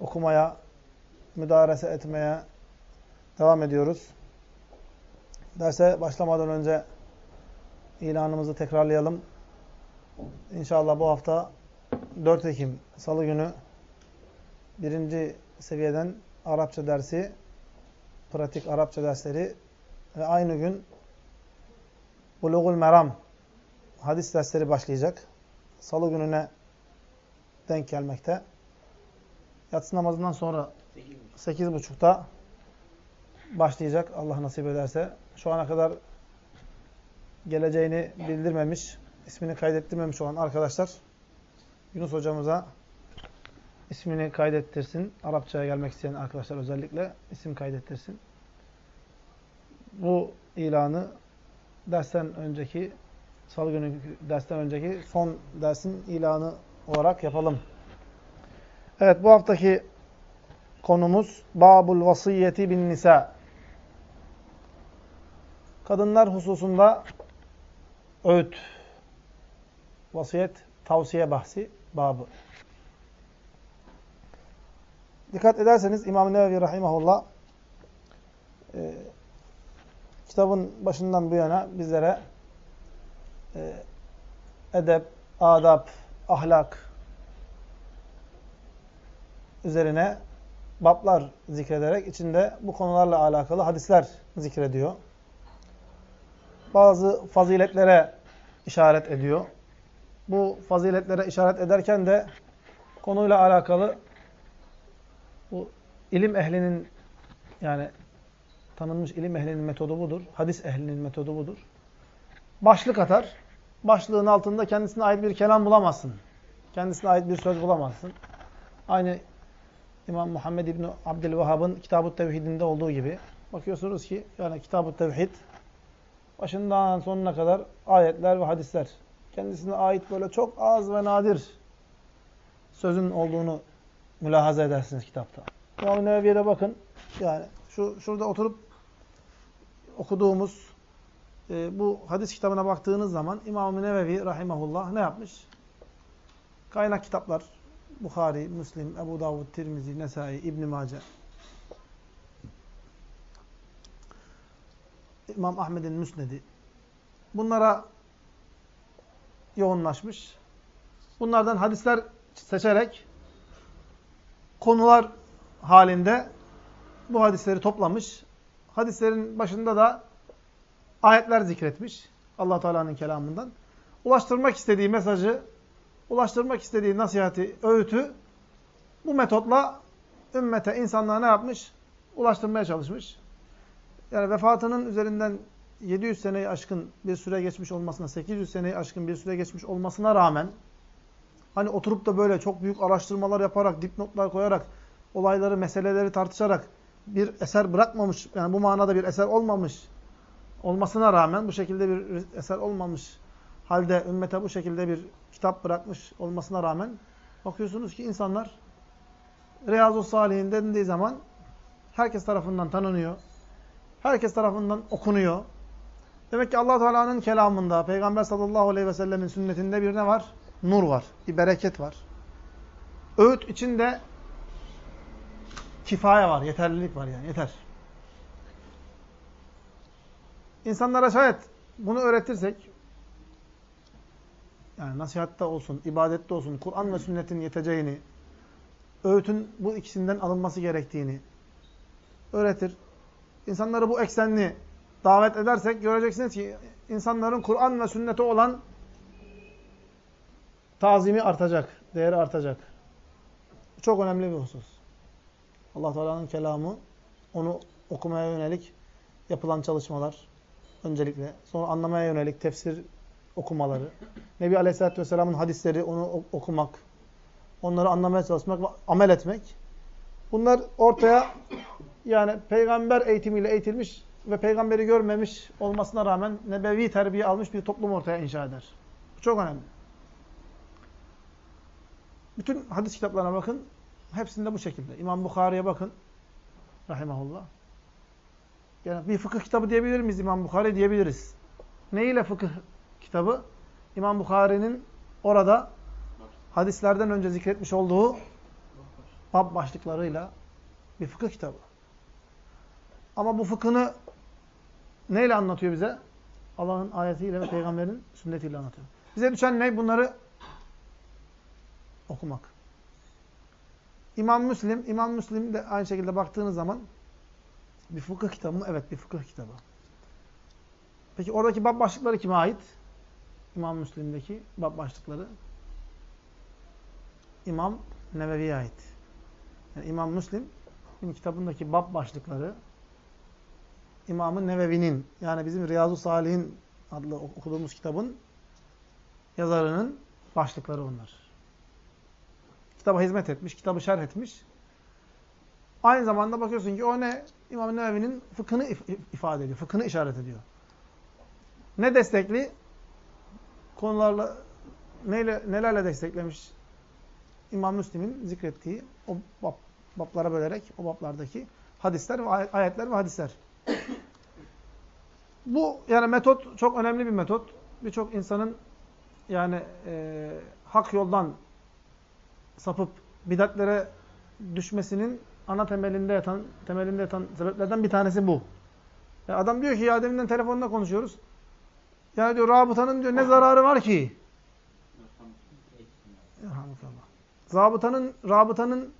okumaya, müdarese etmeye devam ediyoruz. Derse başlamadan önce ilanımızı tekrarlayalım. İnşallah bu hafta 4 Ekim Salı günü birinci seviyeden Arapça dersi, pratik Arapça dersleri ve aynı gün Bulugul Meram hadis dersleri başlayacak. Salı gününe denk gelmekte. Yatsı namazından sonra 8.30'da başlayacak Allah nasip ederse. Şu ana kadar geleceğini bildirmemiş, ismini kaydettirmemiş olan arkadaşlar Yunus hocamıza ismini kaydettirsin. Arapçaya gelmek isteyen arkadaşlar özellikle isim kaydettirsin. Bu ilanı dersten önceki salı günü dersten önceki son dersin ilanı olarak yapalım. Evet bu haftaki konumuz Babul Vasiyeti bin Nisa. Kadınlar hususunda öğüt, vasiyet, tavsiye bahsi babı. Dikkat ederseniz İmam Nevevi Rahimahullah e, kitabın başından bu yana bizlere e, edep, adab, ahlak üzerine bablar zikrederek içinde bu konularla alakalı hadisler zikrediyor. Bazı faziletlere işaret ediyor. Bu faziletlere işaret ederken de konuyla alakalı bu ilim ehlinin yani tanınmış ilim ehlinin metodu budur. Hadis ehlinin metodu budur. Başlık atar. Başlığın altında kendisine ait bir kelam bulamazsın. Kendisine ait bir söz bulamazsın. Aynı İmam Muhammed İbni Abdülvehhab'ın Kitab-ı Tevhid'inde olduğu gibi. Bakıyorsunuz ki yani Kitab-ı Tevhid başından sonuna kadar ayetler ve hadisler. Kendisine ait böyle çok az ve nadir sözün olduğunu mülahaza edersiniz kitapta. İmam-ı Nevevi'ye bakın. Yani şu şurada oturup okuduğumuz e, bu hadis kitabına baktığınız zaman İmam-ı Nevevi rahimahullah ne yapmış? Kaynak kitaplar Bukhari, Müslim, Ebu Davud, Tirmizi, Nesai, İbn Mace. İmam Ahmed'in Müsnedi. Bunlara yoğunlaşmış. Bunlardan hadisler seçerek konular halinde bu hadisleri toplamış. Hadislerin başında da ayetler zikretmiş. allah Teala'nın kelamından. Ulaştırmak istediği mesajı ulaştırmak istediği nasihati, öğütü bu metotla ümmete, insanlığa ne yapmış? Ulaştırmaya çalışmış. Yani vefatının üzerinden 700 seneyi aşkın bir süre geçmiş olmasına, 800 seneyi aşkın bir süre geçmiş olmasına rağmen hani oturup da böyle çok büyük araştırmalar yaparak, dipnotlar koyarak, olayları, meseleleri tartışarak bir eser bırakmamış, yani bu manada bir eser olmamış olmasına rağmen, bu şekilde bir eser olmamış halde ümmete bu şekilde bir kitap bırakmış olmasına rağmen bakıyorsunuz ki insanlar Riyazu Salihin dendiği zaman herkes tarafından tanınıyor. Herkes tarafından okunuyor. Demek ki allah Teala'nın kelamında, Peygamber sallallahu aleyhi ve sellemin sünnetinde bir ne var? Nur var, bir bereket var. Öğüt içinde kifaya var, yeterlilik var yani, yeter. İnsanlara şayet bunu öğretirsek, yani nasihatta olsun, ibadette olsun, Kur'an ve sünnetin yeteceğini, öğütün bu ikisinden alınması gerektiğini öğretir. İnsanları bu eksenli davet edersek göreceksiniz ki insanların Kur'an ve sünnete olan tazimi artacak, değeri artacak. Çok önemli bir husus. Allah Teala'nın kelamı, onu okumaya yönelik yapılan çalışmalar öncelikle, sonra anlamaya yönelik tefsir okumaları, Nebi Aleyhisselatü Vesselam'ın hadisleri, onu okumak, onları anlamaya çalışmak amel etmek. Bunlar ortaya yani peygamber eğitimiyle eğitilmiş ve peygamberi görmemiş olmasına rağmen nebevi terbiye almış bir toplum ortaya inşa eder. Bu çok önemli. Bütün hadis kitaplarına bakın. Hepsinde bu şekilde. İmam Bukhari'ye bakın. Rahimahullah. Yani bir fıkıh kitabı diyebilir miyiz İmam Bukhari? Diyebiliriz. Ne fıkıh kitabı İmam Bukhari'nin orada hadislerden önce zikretmiş olduğu bab başlıklarıyla bir fıkıh kitabı. Ama bu fıkhını neyle anlatıyor bize? Allah'ın ayetiyle ve peygamberin sünnetiyle anlatıyor. Bize düşen ne? Bunları okumak. İmam Müslim, İmam Müslim de aynı şekilde baktığınız zaman bir fıkıh kitabı mı? Evet, bir fıkıh kitabı. Peki oradaki bab başlıkları kime ait? İmam Müslim'deki bab başlıkları İmam Nevevi'ye ait. Yani İmam Müslim kitabındaki bab başlıkları İmam-ı Nevevi'nin yani bizim Riyazu Salih'in adlı okuduğumuz kitabın yazarının başlıkları onlar. Kitaba hizmet etmiş, kitabı şerh etmiş. Aynı zamanda bakıyorsun ki o ne? İmam-ı Nevevi'nin fıkhını ifade ediyor, fıkhını işaret ediyor. Ne destekli? Konularla neyle, nelerle desteklemiş? İmam Müslim'in zikrettiği o bab, bablara bölerek o bablardaki hadisler ve ayetler ve hadisler. Bu yani metot çok önemli bir metot. Birçok insanın yani e, hak yoldan sapıp bidatlere düşmesinin ana temelinde yatan temelinde yatan sebeplerden bir tanesi bu. Ya adam diyor ki ya deminden telefonda konuşuyoruz. Yani diyor rabıtanın diyor ne zararı var ki? Zabıtanın, rabıtanın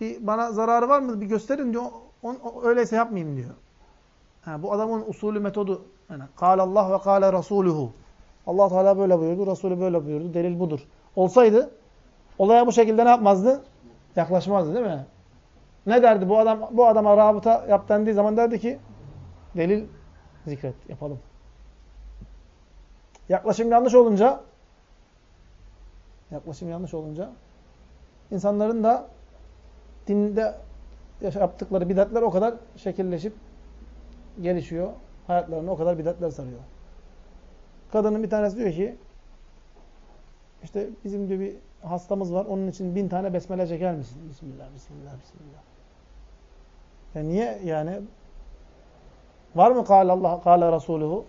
bir bana zararı var mı? Bir gösterin diyor. On, öyleyse yapmayayım diyor. Ha, bu adamın usulü metodu. Yani Allah ve kâle rasuluhu. Allah Teala böyle buyurdu, Resulü böyle buyurdu. Delil budur. Olsaydı olaya bu şekilde ne yapmazdı? Yaklaşmazdı değil mi? Ne derdi bu adam bu adama rabıta yap zaman derdi ki delil zikret yapalım. Yaklaşım yanlış olunca yaklaşım yanlış olunca insanların da dinde yaptıkları bidatler o kadar şekilleşip gelişiyor. Hayatlarını o kadar bidatler sarıyor. Kadının bir tanesi diyor ki işte bizim diyor bir hastamız var. Onun için bin tane besmele çeker misin? Bismillah, Bismillah, Bismillah. Ya niye yani? Var mı kâle Allah, kâle Resuluhu?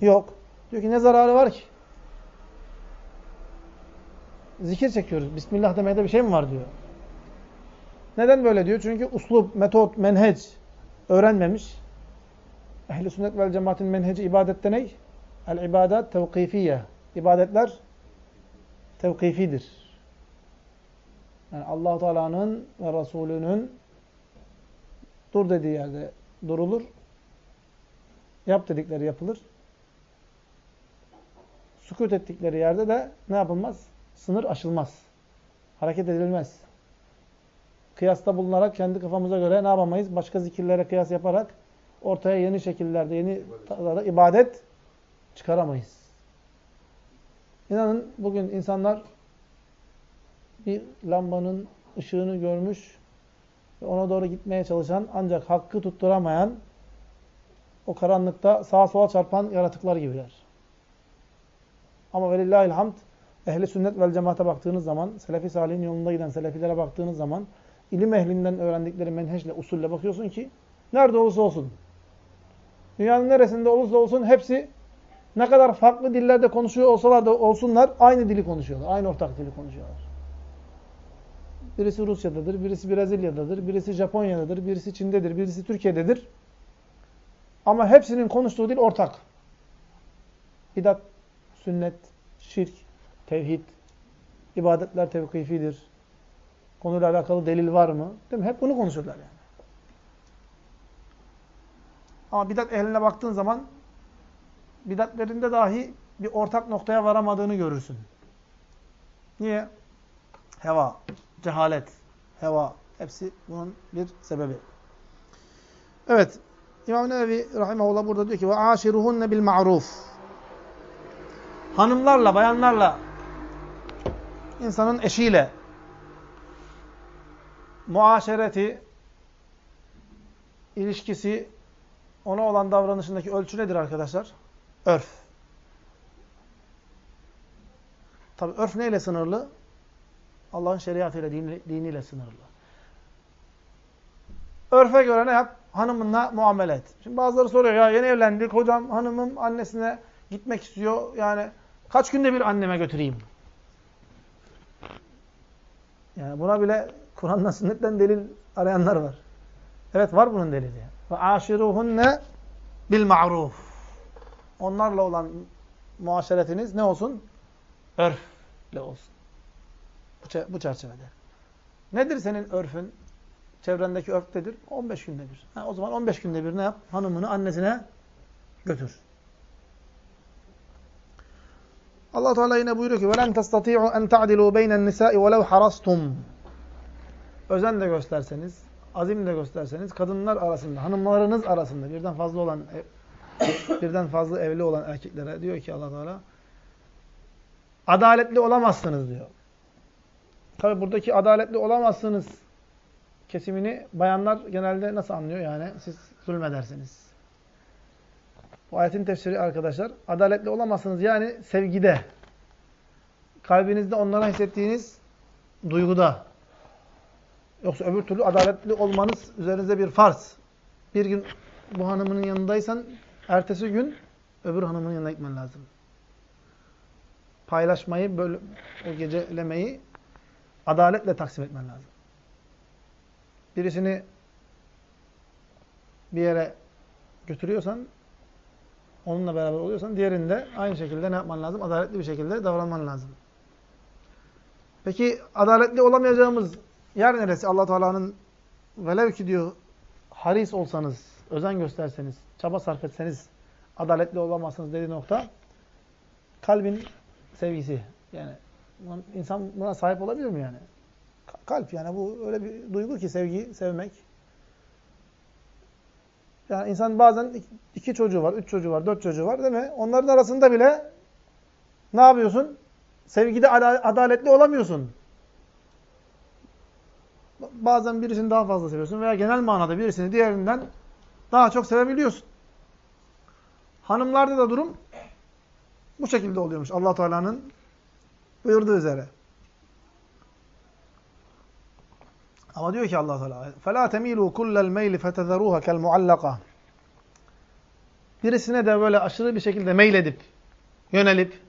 Yok. Diyor ki ne zararı var ki? Zikir çekiyoruz. Bismillah demeye de bir şey mi var diyor. Neden böyle diyor? Çünkü uslup, metot, menheç öğrenmemiş. Ehl-i sünnet vel cemaatin menheci ibadette ne? El-ibadat tevkifiye. İbadetler tevkifidir. Yani allah Teala'nın ve Resulünün dur dediği yerde durulur. Yap dedikleri yapılır. Sükut ettikleri yerde de ne yapılmaz? Sınır aşılmaz. Hareket edilmez. Kıyasta bulunarak kendi kafamıza göre ne yapamayız? Başka zikirlere kıyas yaparak ortaya yeni şekillerde, yeni tarzlarda ibadet çıkaramayız. İnanın bugün insanlar bir lambanın ışığını görmüş ve ona doğru gitmeye çalışan ancak hakkı tutturamayan o karanlıkta sağa sola çarpan yaratıklar gibiler. Ama velillahil hamd ehli sünnet vel cemaate baktığınız zaman, selefi salihin yolunda giden selefilere baktığınız zaman ilim ehlinden öğrendikleri menheşle, usulle bakıyorsun ki nerede olursa olsun Dünyanın neresinde olursa olsun hepsi ne kadar farklı dillerde konuşuyor olsalar da olsunlar aynı dili konuşuyorlar. Aynı ortak dili konuşuyorlar. Birisi Rusya'dadır, birisi Brezilya'dadır, birisi Japonya'dadır, birisi Çin'dedir, birisi Türkiye'dedir. Ama hepsinin konuştuğu dil ortak. Bidat, sünnet, şirk, tevhid, ibadetler tevkifidir. Konuyla alakalı delil var mı? Değil mi? Hep bunu konuşuyorlar yani. Ama bidat ehline baktığın zaman bidatlerinde dahi bir ortak noktaya varamadığını görürsün. Niye? Heva, cehalet, heva hepsi bunun bir sebebi. Evet. İmam Nevevi rahimehullah burada diyor ki ve aşiruhunne bil. Hanımlarla, bayanlarla insanın eşiyle muaşereti ilişkisi ona olan davranışındaki ölçü nedir arkadaşlar? Örf. Tabi örf neyle sınırlı? Allah'ın şeriatıyla, dini, diniyle sınırlı. Örfe göre ne yap? Hanımınla muamele et. Şimdi bazıları soruyor ya yeni evlendik hocam hanımım annesine gitmek istiyor. Yani kaç günde bir anneme götüreyim? Yani buna bile Kur'an'dan sünnetten delil arayanlar var. Evet var bunun delili. Ve aşiruhunne bil ma'ruf. Onlarla olan muaşeretiniz ne olsun? Örfle olsun. Bu, bu çerçevede. Nedir senin örfün? Çevrendeki örf nedir? 15 günde bir. Ha, o zaman 15 günde bir ne yap? Hanımını annesine götür. Allah Teala yine buyuruyor ki: "Velen tastati'u en ta'dilu beyne'n nisa'i velau harastum." Özen de gösterseniz, azim de gösterseniz kadınlar arasında, hanımlarınız arasında birden fazla olan birden fazla evli olan erkeklere diyor ki Allah Teala adaletli olamazsınız diyor. Tabi buradaki adaletli olamazsınız kesimini bayanlar genelde nasıl anlıyor? Yani siz zulmedersiniz. Bu ayetin tefsiri arkadaşlar, adaletli olamazsınız yani sevgide, kalbinizde onlara hissettiğiniz duyguda. Yoksa öbür türlü adaletli olmanız üzerinize bir farz. Bir gün bu hanımının yanındaysan, ertesi gün öbür hanımın yanına gitmen lazım. Paylaşmayı, böyle, o gecelemeyi adaletle taksim etmen lazım. Birisini bir yere götürüyorsan, onunla beraber oluyorsan, diğerinde aynı şekilde ne yapman lazım? Adaletli bir şekilde davranman lazım. Peki adaletli olamayacağımız yer neresi? allah Teala'nın velev ki diyor, haris olsanız, özen gösterseniz, çaba sarf etseniz, adaletli olamazsınız dediği nokta, kalbin sevgisi. Yani insan buna sahip olabilir mi yani? Kalp yani bu öyle bir duygu ki sevgi, sevmek. Yani insan bazen iki çocuğu var, üç çocuğu var, dört çocuğu var değil mi? Onların arasında bile ne yapıyorsun? Sevgide adaletli olamıyorsun. Bazen birisini daha fazla seviyorsun veya genel manada birisini diğerinden daha çok sevebiliyorsun. Hanımlarda da durum bu şekilde oluyormuş allah Teala'nın buyurduğu üzere. Ama diyor ki Allah Teala فَلَا تَمِيلُوا كُلَّ الْمَيْلِ فَتَذَرُوهَا كَالْمُعَلَّقَةِ Birisine de böyle aşırı bir şekilde meyledip, yönelip,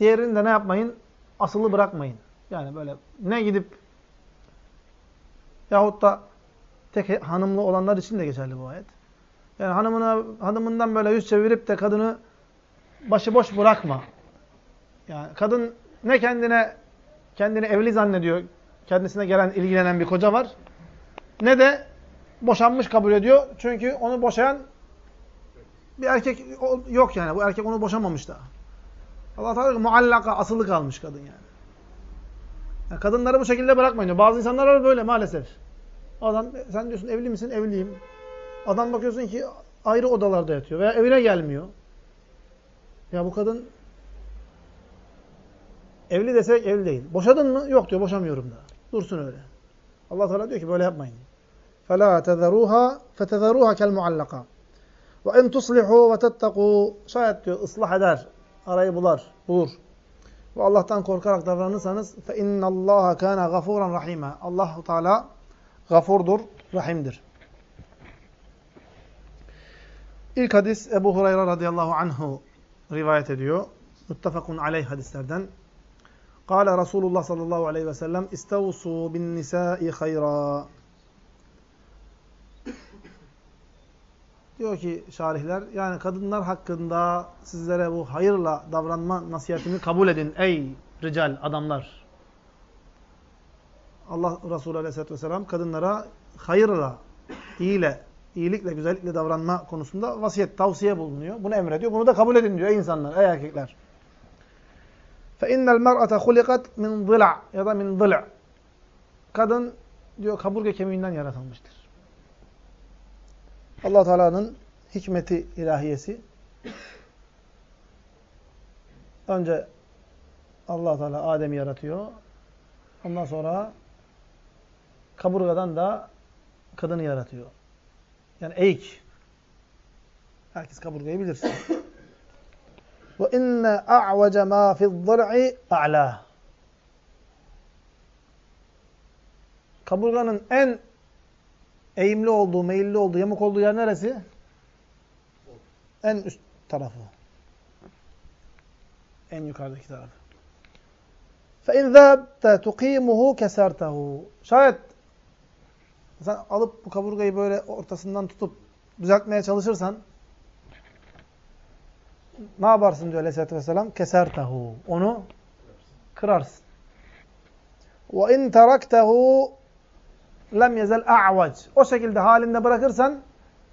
diğerini de ne yapmayın? Asılı bırakmayın. Yani böyle ne gidip yahut da tek hanımlı olanlar için de geçerli bu ayet. Yani hanımına, hanımından böyle yüz çevirip de kadını başıboş bırakma. Yani kadın ne kendine kendini evli zannediyor, kendisine gelen, ilgilenen bir koca var. Ne de boşanmış kabul ediyor. Çünkü onu boşayan bir erkek yok yani. Bu erkek onu boşamamış da. Allah Teala muallaka, asılı kalmış kadın yani. yani. Kadınları bu şekilde bırakmayın diyor. Bazı insanlar var böyle maalesef. Adam, sen diyorsun evli misin? Evliyim. Adam bakıyorsun ki ayrı odalarda yatıyor veya evine gelmiyor. Ya bu kadın Evli desek evli değil. Boşadın mı? Yok diyor boşamıyorum da. Dursun öyle. Allah Teala diyor ki böyle yapmayın. فَلَا تَذَرُوهَا فَتَذَرُوهَا كَالْمُعَلَّقَةِ وَاِنْ تُصْلِحُوا وَتَتَّقُوا Şayet diyor ıslah eder, arayı bular, bulur. Ve Allah'tan korkarak davranırsanız فَاِنَّ اللّٰهَ كَانَ غَفُورًا رَحِيمًا allah Teala gafurdur, rahimdir. İlk hadis Ebu Hureyre radıyallahu anhu rivayet ediyor. Muttefakun aleyh hadislerden. Kale Resulullah sallallahu aleyhi ve sellem İstevsu bin nisai hayra. Diyor ki şarihler yani kadınlar hakkında sizlere bu hayırla davranma nasihatini kabul edin ey rical adamlar. Allah Resulü aleyhisselatü vesselam kadınlara hayırla, iyiyle, iyilikle, güzellikle davranma konusunda vasiyet, tavsiye bulunuyor. Bunu emrediyor. Bunu da kabul edin diyor ey insanlar, ey erkekler. فَاِنَّ الْمَرْأَةَ خُلِقَتْ مِنْ ضِلَعْ ya da min ضِلَعْ. Kadın diyor kaburga kemiğinden yaratılmıştır. allah Teala'nın hikmeti ilahiyesi önce allah Teala Adem'i yaratıyor. Ondan sonra kaburgadan da kadını yaratıyor. Yani eğik. Herkes kaburgayı bilir. Ve inne a'vece ma fi'z-zır'i a'la. Kaburganın en eğimli olduğu, meyilli olduğu, yamuk olduğu yer neresi? En üst tarafı. En yukarıdaki tarafı. فَاِنْ ذَهَبْتَ تُقِيمُهُ كَسَرْتَهُ Şayet sen alıp bu kaburgayı böyle ortasından tutup düzeltmeye çalışırsan ne yaparsın diyor Aleyhisselatü Vesselam? Kesertehu. Onu kırarsın. Ve in teraktehu lem yezel a'vac. O şekilde halinde bırakırsan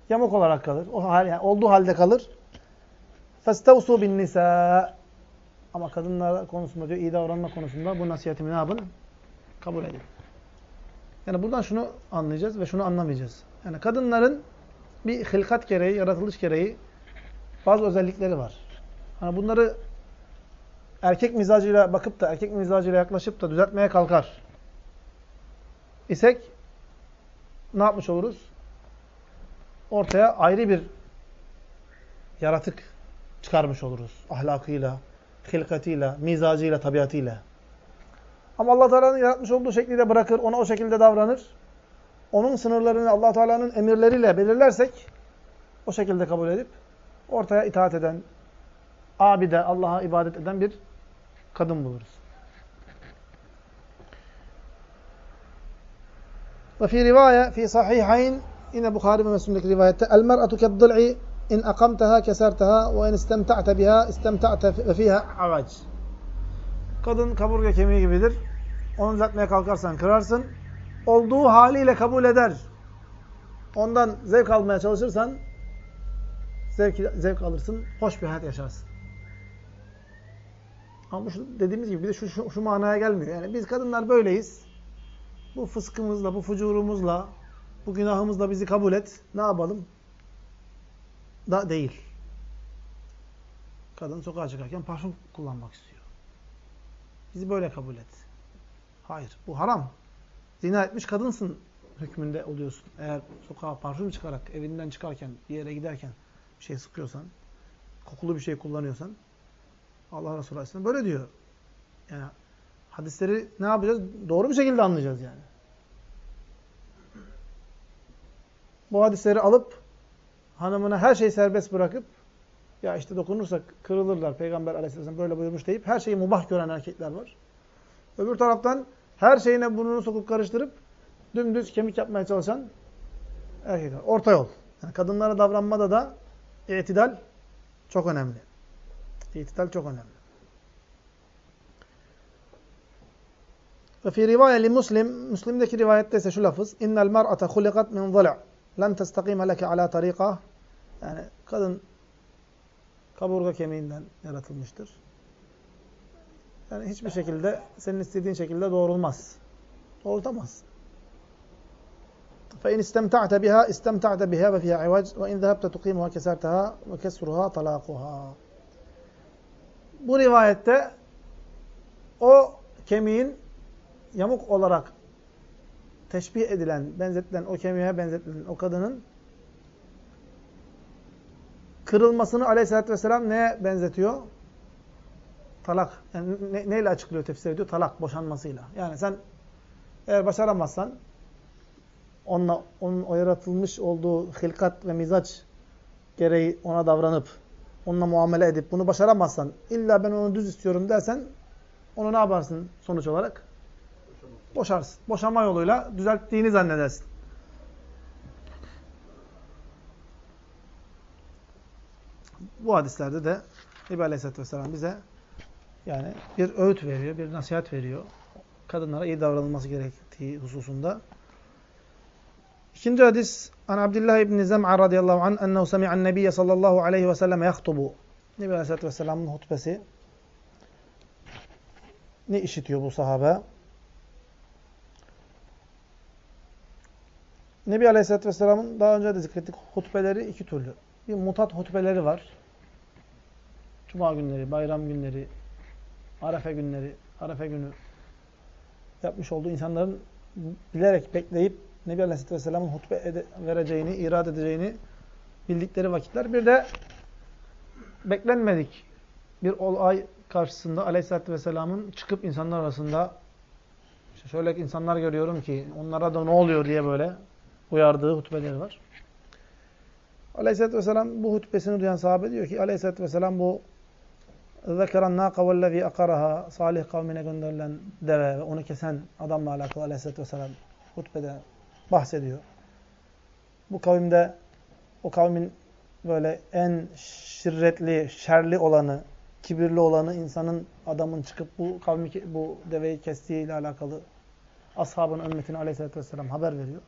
yamuk olarak kalır. O hal, yani olduğu halde kalır. Festevsu bin nisa. Ama kadınlar konusunda diyor iyi davranma konusunda bu nasihatimi ne yapın? Kabul edin. Yani buradan şunu anlayacağız ve şunu anlamayacağız. Yani kadınların bir hılkat gereği, yaratılış gereği bazı özellikleri var. Hani bunları erkek mizacıyla bakıp da, erkek mizacıyla yaklaşıp da düzeltmeye kalkar isek ne yapmış oluruz? Ortaya ayrı bir yaratık çıkarmış oluruz. Ahlakıyla, hilkatiyle, mizacıyla, tabiatıyla. Ama Allah Teala'nın yaratmış olduğu şekliyle bırakır, ona o şekilde davranır. Onun sınırlarını Allah Teala'nın emirleriyle belirlersek o şekilde kabul edip ortaya itaat eden, abide, Allah'a ibadet eden bir kadın buluruz. Ve fi rivaye fi sahihayn yine Bukhari ve Müslim'deki rivayette el mer'atu keddil'i in akamtaha kesertaha ve in istemta'te biha istemta'te ve fiha avac. Kadın kaburga kemiği gibidir. Onu düzeltmeye kalkarsan kırarsın. Olduğu haliyle kabul eder. Ondan zevk almaya çalışırsan zevk, zevk alırsın. Hoş bir hayat yaşarsın. Ama şu dediğimiz gibi bir de şu, şu, şu manaya gelmiyor. Yani biz kadınlar böyleyiz. Bu fıskımızla, bu fucurumuzla, bu günahımızla bizi kabul et. Ne yapalım? Da değil. Kadın sokağa çıkarken parfüm kullanmak istiyor. Bizi böyle kabul et. Hayır. Bu haram. Zina etmiş kadınsın hükmünde oluyorsun. Eğer sokağa parfüm çıkarak, evinden çıkarken, bir yere giderken bir şey sıkıyorsan, kokulu bir şey kullanıyorsan, Allah Resulü Aleyhisselam böyle diyor. Yani hadisleri ne yapacağız? Doğru bir şekilde anlayacağız yani. Bu hadisleri alıp hanımına her şeyi serbest bırakıp ya işte dokunursak kırılırlar. Peygamber aleyhisselam böyle buyurmuş deyip her şeyi mubah gören erkekler var. Öbür taraftan her şeyine burnunu sokup karıştırıp dümdüz kemik yapmaya çalışan erkekler. Orta yol. Yani kadınlara davranmada da itidal çok önemli. İtidal çok önemli. Ve fi rivaye li Muslim, Müslim'deki rivayette ise şu lafız. İnnel mer'ate hulikat min zila' len testakime leke ala tarika. Yani kadın kaburga kemiğinden yaratılmıştır. Yani hiçbir şekilde senin istediğin şekilde doğrulmaz. Doğrultamaz. فَاِنْ اِسْتَمْتَعْتَ بِهَا اِسْتَمْتَعْتَ بِهَا وَفِيهَا عِوَجْ وَاِنْ ذَهَبْتَ تُقِيمُهَا كَسَرْتَهَا وَكَسْرُهَا طَلَاقُهَا Bu rivayette o kemiğin yamuk olarak teşbih edilen, benzetilen, o kemiğe benzetilen o kadının kırılmasını aleyhissalatü vesselam neye benzetiyor? Talak. Yani ne, neyle açıklıyor, tefsir ediyor? Talak, boşanmasıyla. Yani sen eğer başaramazsan onunla, onun o yaratılmış olduğu hilkat ve mizaç gereği ona davranıp, onunla muamele edip bunu başaramazsan, illa ben onu düz istiyorum dersen onu ne yaparsın sonuç olarak? boşarsın. Boşanma yoluyla düzelttiğini zannedersin. Bu hadislerde de Nebi Aleyhisselatü Vesselam bize yani bir öğüt veriyor, bir nasihat veriyor. Kadınlara iyi davranılması gerektiği hususunda. İkinci hadis An Abdullah ibn Zem'a radıyallahu anh ennehu semi'an nebiyye sallallahu aleyhi ve sellem yahtubu. Nebi Aleyhisselatü Vesselam'ın hutbesi ne işitiyor bu sahabe? Nebi Aleyhisselatü Vesselam'ın daha önce de zikrettik hutbeleri iki türlü. Bir mutat hutbeleri var. Cuma günleri, bayram günleri, Arefe günleri, Arefe günü yapmış olduğu insanların bilerek bekleyip Nebi Aleyhisselatü Vesselam'ın hutbe vereceğini, irad edeceğini bildikleri vakitler. Bir de beklenmedik bir olay karşısında Aleyhisselatü Vesselam'ın çıkıp insanlar arasında işte şöyle insanlar görüyorum ki onlara da ne oluyor diye böyle uyardığı hutbeleri var. Aleyhisselatü Vesselam bu hutbesini duyan sahabe diyor ki Aleyhisselatü Vesselam bu zekeran nâka vellezî akaraha Salih kavmine gönderilen deve ve onu kesen adamla alakalı aleyhissalatü vesselam hutbede bahsediyor. Bu kavimde o kavmin böyle en şirretli, şerli olanı, kibirli olanı insanın adamın çıkıp bu kavmi bu deveyi kestiği ile alakalı ashabın ümmetine aleyhissalatü vesselam haber veriyor.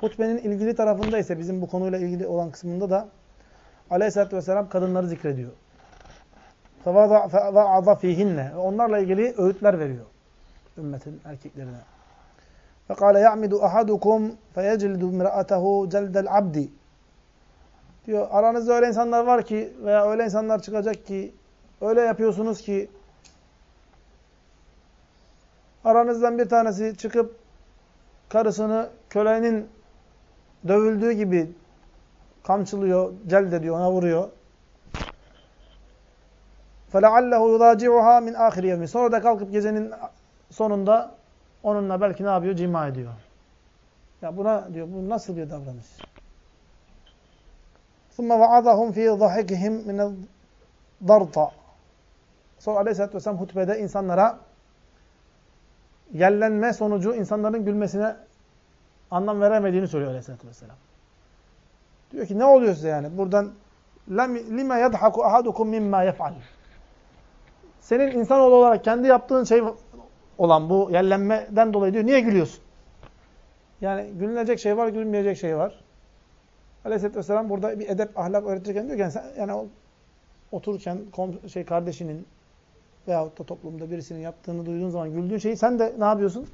Hutbenin ilgili tarafında ise bizim bu konuyla ilgili olan kısmında da aleyhissalatü vesselam kadınları zikrediyor. فَوَضَعَ ف۪يهِنَّ Onlarla ilgili öğütler veriyor ümmetin erkeklerine. فَقَالَ يَعْمِدُ أَحَدُكُمْ فَيَجْلِدُ مِرَأَتَهُ جَلْدَ الْعَبْدِ Diyor aranızda öyle insanlar var ki veya öyle insanlar çıkacak ki öyle yapıyorsunuz ki aranızdan bir tanesi çıkıp karısını kölenin dövüldüğü gibi kamçılıyor, celd ediyor, ona vuruyor. فَلَعَلَّهُ يُضَاجِعُهَا min آخِرِ يَوْمِ Sonra da kalkıp gecenin sonunda onunla belki ne yapıyor? Cima ediyor. Ya buna diyor, bu nasıl bir davranış? ثُمَّ وَعَظَهُمْ ف۪ي ضَحِكِهِمْ مِنَ الضَّرْطَ Sonra aleyhissalatü vesselam hutbede insanlara yellenme sonucu insanların gülmesine anlam veremediğini söylüyor aleyhissalatü vesselam. Diyor ki ne oluyor size yani? Buradan lima yadhaku ahadukum mimma yef'al. Senin insanoğlu olarak kendi yaptığın şey olan bu yellenmeden dolayı diyor niye gülüyorsun? Yani gülünecek şey var, gülmeyecek şey var. Aleyhisselatü Vesselam burada bir edep, ahlak öğretirken diyor ki yani, sen, yani otururken kom, şey kardeşinin veyahut da toplumda birisinin yaptığını duyduğun zaman güldüğün şeyi sen de ne yapıyorsun?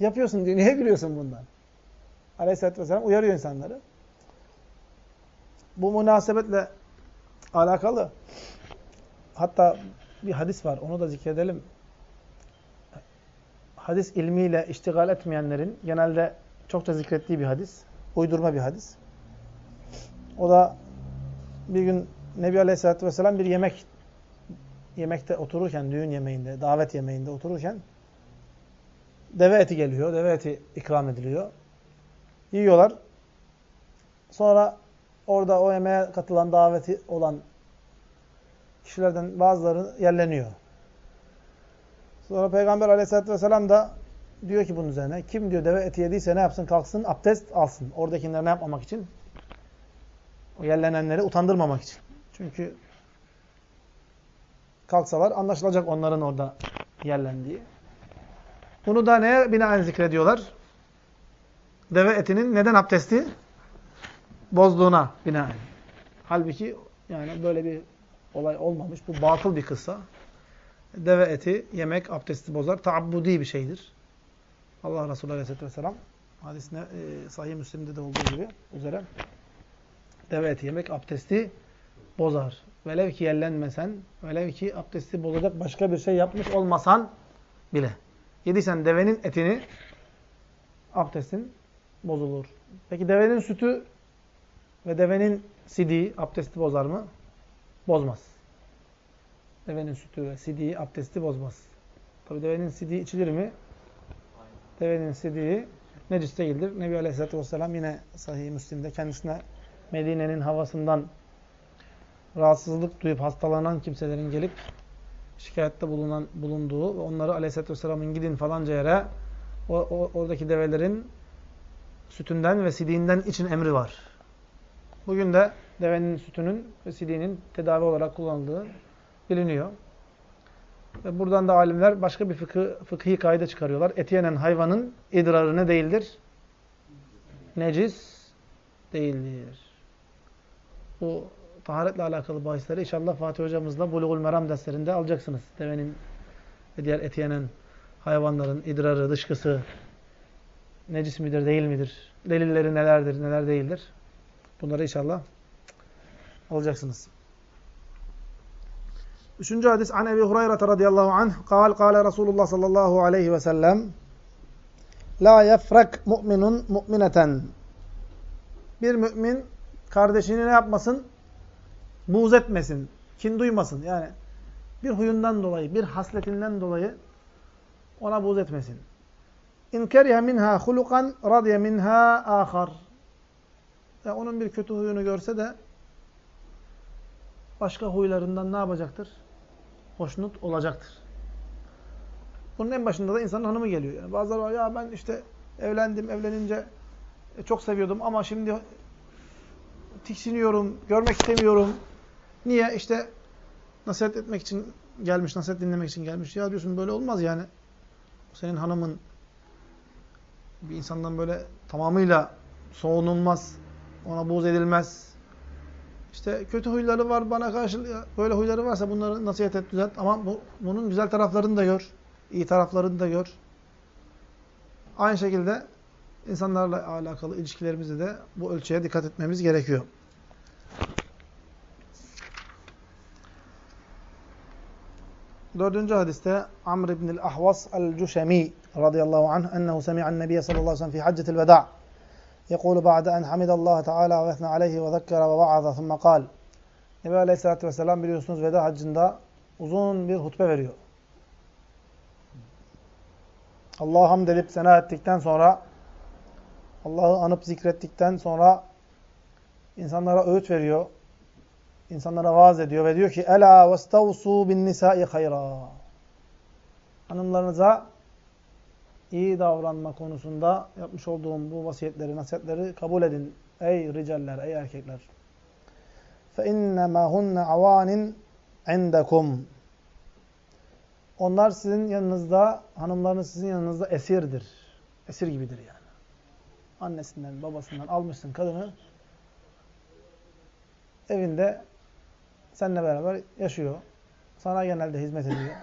Yapıyorsun diyor. Niye gülüyorsun bundan? Aleyhisselatü Vesselam uyarıyor insanları. Bu münasebetle alakalı hatta bir hadis var. Onu da zikredelim. Hadis ilmiyle iştigal etmeyenlerin genelde çokça zikrettiği bir hadis. Uydurma bir hadis. O da bir gün Nebi Aleyhisselatü Vesselam bir yemek yemekte otururken, düğün yemeğinde, davet yemeğinde otururken deve eti geliyor. Deve eti ikram ediliyor. Yiyorlar. Sonra orada o yemeğe katılan, daveti olan kişilerden bazıları yerleniyor. Sonra Peygamber aleyhissalatü vesselam da diyor ki bunun üzerine, kim diyor deve eti yediyse ne yapsın? Kalksın, abdest alsın. Oradakileri ne yapmamak için? O yerlenenleri utandırmamak için. Çünkü kalksalar anlaşılacak onların orada yerlendiği. Bunu da neye binaen zikrediyorlar? Deve etinin neden abdesti? Bozduğuna binaen. Halbuki yani böyle bir olay olmamış. Bu batıl bir kıssa. Deve eti yemek abdesti bozar. Taabbudi bir şeydir. Allah Resulü Aleyhisselatü Vesselam hadisine e, sahih Müslim'de de olduğu gibi üzere deve eti yemek abdesti bozar. Velev ki yerlenmesen, velev ki abdesti bozacak başka bir şey yapmış olmasan bile. Yediysen devenin etini abdestin bozulur. Peki devenin sütü ve devenin sidiği abdesti bozar mı? Bozmaz. Devenin sütü ve sidiği abdesti bozmaz. Tabi devenin sidiği içilir mi? Devenin sidiği necis değildir. Nebi Aleyhisselatü Vesselam yine sahih Müslim'de kendisine Medine'nin havasından rahatsızlık duyup hastalanan kimselerin gelip şikayette bulunan, bulunduğu ve onları Aleyhisselatü Vesselam'ın gidin falanca yere o, o, oradaki develerin sütünden ve sidiğinden için emri var. Bugün de devenin sütünün ve sidiğinin tedavi olarak kullanıldığı biliniyor. Ve buradan da alimler başka bir fıkı, fıkhi kaide çıkarıyorlar. Eti yenen hayvanın idrarı ne değildir? Necis değildir. Bu taharetle alakalı bahisleri inşallah Fatih hocamızla Bulugul Meram derslerinde alacaksınız. Devenin ve diğer eti yenen hayvanların idrarı, dışkısı necis midir, değil midir? Delilleri nelerdir, neler değildir? Bunları inşallah alacaksınız. Üçüncü hadis an Ebi Hureyre radıyallahu anh kal kale Resulullah sallallahu aleyhi ve sellem La yefrak mu'minun mu'mineten Bir mümin kardeşini ne yapmasın? Buğz etmesin, kin duymasın. Yani bir huyundan dolayı, bir hasletinden dolayı ona buğz etmesin. İn minha hulukan radiye minha ahar. Ya onun bir kötü huyunu görse de başka huylarından ne yapacaktır? Hoşnut olacaktır. Bunun en başında da insanın hanımı geliyor. Yani bazıları var ya ben işte evlendim, evlenince e, çok seviyordum ama şimdi tiksiniyorum, görmek istemiyorum. Niye? İşte nasihat etmek için gelmiş, nasihat dinlemek için gelmiş. Ya diyorsun böyle olmaz yani. Senin hanımın bir insandan böyle tamamıyla soğunulmaz, ona buğz edilmez. İşte kötü huyları var bana karşı, böyle huyları varsa bunları nasihat et, düzelt. Ama bu, bunun güzel taraflarını da gör, iyi taraflarını da gör. Aynı şekilde insanlarla alakalı ilişkilerimizde de bu ölçüye dikkat etmemiz gerekiyor. Dördüncü hadiste Amr ibn el-Ahvas el-Cüşemi radıyallahu anh ennehu semi'an nebiye sallallahu aleyhi ve sellem fi haccetil veda' يقول بعد أن حمد الله تعالى وثنى عليه وذكر ووعظ ثم قال Nebi Aleyhisselatü Vesselam biliyorsunuz veda haccında uzun bir hutbe veriyor. Allah'a hamd edip sena ettikten sonra Allah'ı anıp zikrettikten sonra insanlara öğüt veriyor. İnsanlara vaaz ediyor ve diyor ki Ela vestavsu bin nisai hayra. Hanımlarınıza iyi davranma konusunda yapmış olduğum bu vasiyetleri, nasihatleri kabul edin. Ey ricaller, ey erkekler. فَاِنَّمَا هُنَّ عَوَانٍ عِنْدَكُمْ Onlar sizin yanınızda, hanımlarınız sizin yanınızda esirdir. Esir gibidir yani. Annesinden, babasından almışsın kadını. Evinde seninle beraber yaşıyor. Sana genelde hizmet ediyor.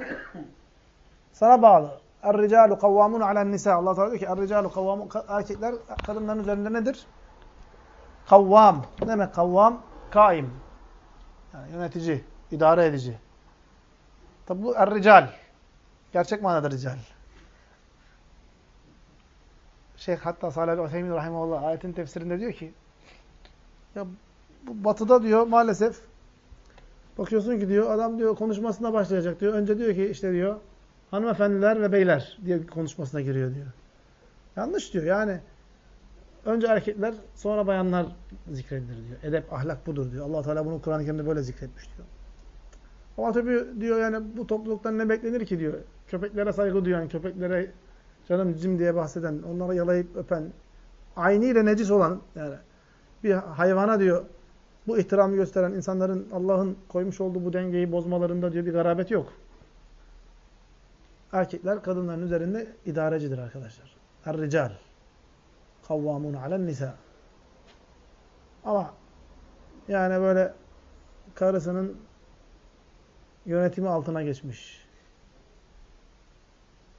Sana bağlı. Er-ricalu kavvamun alen nisa. Allah Teala diyor ki er-ricalu kavvamun erkekler kadınların üzerinde nedir? Kavvam. Ne demek kavvam? Kaim. Yani yönetici, idare edici. Tabi bu er-rical. Gerçek manada rical. Şeyh hatta Salih Aleyhisselam Rahimullah ayetin tefsirinde diyor ki ya bu batıda diyor maalesef bakıyorsun ki diyor adam diyor konuşmasına başlayacak diyor. Önce diyor ki işte diyor hanımefendiler ve beyler diye konuşmasına giriyor diyor. Yanlış diyor. Yani önce erkekler sonra bayanlar zikredilir diyor. Edep, ahlak budur diyor. allah Teala bunu Kur'an-ı Kerim'de böyle zikretmiş diyor. Ama tabi diyor yani bu topluluktan ne beklenir ki diyor. Köpeklere saygı duyan, köpeklere canım cim diye bahseden, onlara yalayıp öpen, ayniyle necis olan yani bir hayvana diyor bu ihtiramı gösteren insanların Allah'ın koymuş olduğu bu dengeyi bozmalarında diyor bir garabet yok. Erkekler kadınların üzerinde idarecidir arkadaşlar. Er-rical. Kavvamun alen nisa. Ama yani böyle karısının yönetimi altına geçmiş.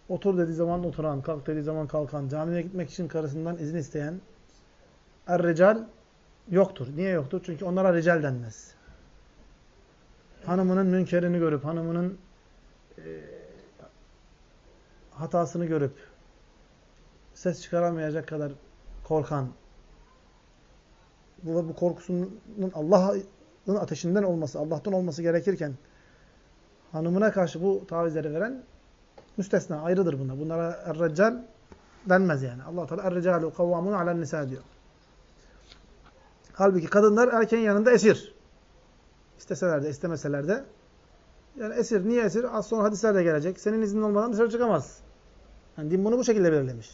Otur dediği zaman oturan, kalk dediği zaman kalkan, camiye gitmek için karısından izin isteyen er-rical yoktur. Niye yoktur? Çünkü onlara rical denmez. Hanımının münkerini görüp, hanımının e, hatasını görüp ses çıkaramayacak kadar korkan bu, bu korkusunun Allah'ın ateşinden olması, Allah'tan olması gerekirken hanımına karşı bu tavizleri veren müstesna, ayrıdır bunlar. Bunlara er-reccal denmez yani. Allah Teala er-recalu kavvamun alen nisa diyor. Halbuki kadınlar erkeğin yanında esir. İsteseler de, istemeseler de. Yani esir. Niye esir? Az sonra hadisler de gelecek. Senin iznin olmadan dışarı çıkamaz. Yani din bunu bu şekilde belirlemiş.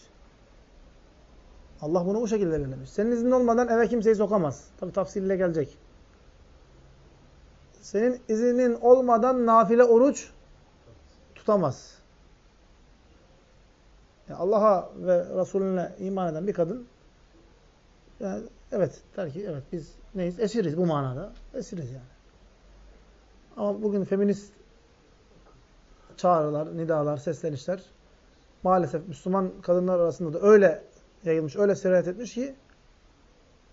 Allah bunu bu şekilde belirlemiş. Senin iznin olmadan eve kimseyi sokamaz. Tabi tafsiliyle gelecek. Senin izinin olmadan nafile oruç tutamaz. Yani Allah'a ve Resulüne iman eden bir kadın yani evet der ki evet biz neyiz? Esiriz bu manada. Esiriz yani. Ama bugün feminist çağrılar, nidalar, seslenişler maalesef Müslüman kadınlar arasında da öyle yayılmış, öyle sirayet etmiş ki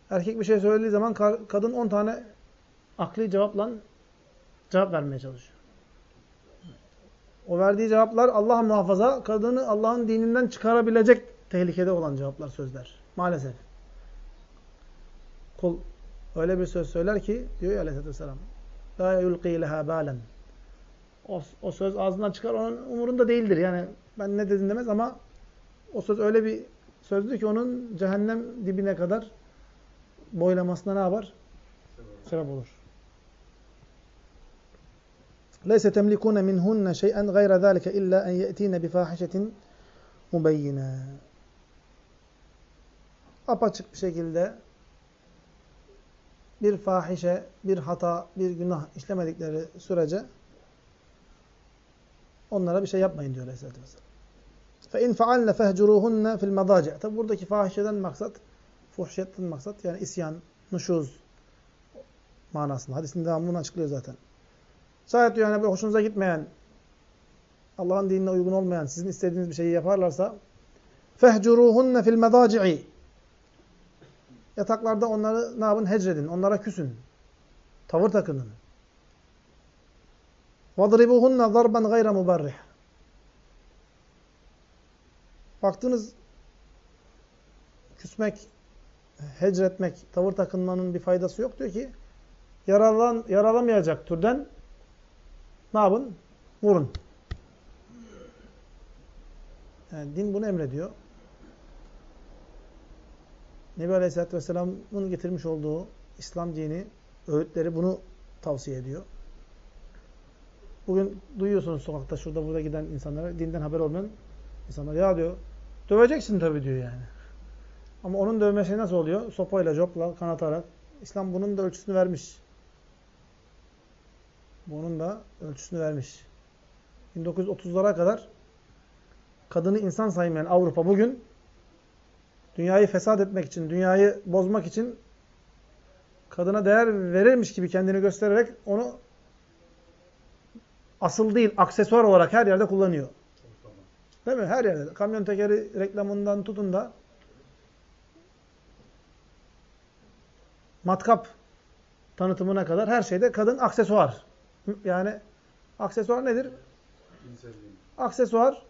erkek bir şey söylediği zaman kadın 10 tane akli cevapla cevap vermeye çalışıyor. O verdiği cevaplar Allah muhafaza kadını Allah'ın dininden çıkarabilecek tehlikede olan cevaplar, sözler. Maalesef. Kul öyle bir söz söyler ki diyor ya aleyhissalatü La yulqi leha balen o, o söz ağzından çıkar onun umurunda değildir. Yani ben ne dedim demez ama o söz öyle bir sözdür ki onun cehennem dibine kadar boylamasına ne yapar? Sebep olur. Temlikune minhunne şey'en gayra zalike illa en ye'tine bi fahishatin mubeyyine. Apaçık bir şekilde bir fahişe, bir hata, bir günah işlemedikleri sürece onlara bir şey yapmayın diyor Aleyhisselatü Vesselam. فَاِنْ فَعَلْنَ فَهْجُرُوهُنَّ فِي الْمَضَاجِعِ Tabi buradaki fahişeden maksat, fuhşiyetten maksat yani isyan, nuşuz manasında. Hadisin devamını açıklıyor zaten. Şayet diyor yani hoşunuza gitmeyen, Allah'ın dinine uygun olmayan, sizin istediğiniz bir şeyi yaparlarsa فَهْجُرُوهُنَّ فِي الْمَضَاجِعِ Yataklarda onları ne yapın? Hecredin. Onlara küsün. Tavır takının. وَضْرِبُهُنَّ ضَرْبًا غَيْرَ مُبَرِّحٍ Baktınız küsmek, hecretmek, tavır takınmanın bir faydası yok diyor ki yaralan, yaralamayacak türden ne yapın? Vurun. Yani din bunu emrediyor. Nebi Aleyhisselatü Vesselam'ın getirmiş olduğu İslam dini, öğütleri bunu tavsiye ediyor. Bugün duyuyorsunuz sokakta şurada burada giden insanlara dinden haber olmayan insanlar ya diyor döveceksin tabii diyor yani. Ama onun dövmesi nasıl oluyor? Sopayla, copla, kanatarak. İslam bunun da ölçüsünü vermiş. Bunun da ölçüsünü vermiş. 1930'lara kadar kadını insan saymayan Avrupa bugün dünyayı fesat etmek için, dünyayı bozmak için kadına değer verirmiş gibi kendini göstererek onu asıl değil, aksesuar olarak her yerde kullanıyor. Değil mi? Her yerde. Kamyon tekeri reklamından tutun da matkap tanıtımına kadar her şeyde kadın aksesuar. Yani aksesuar nedir? Aksesuar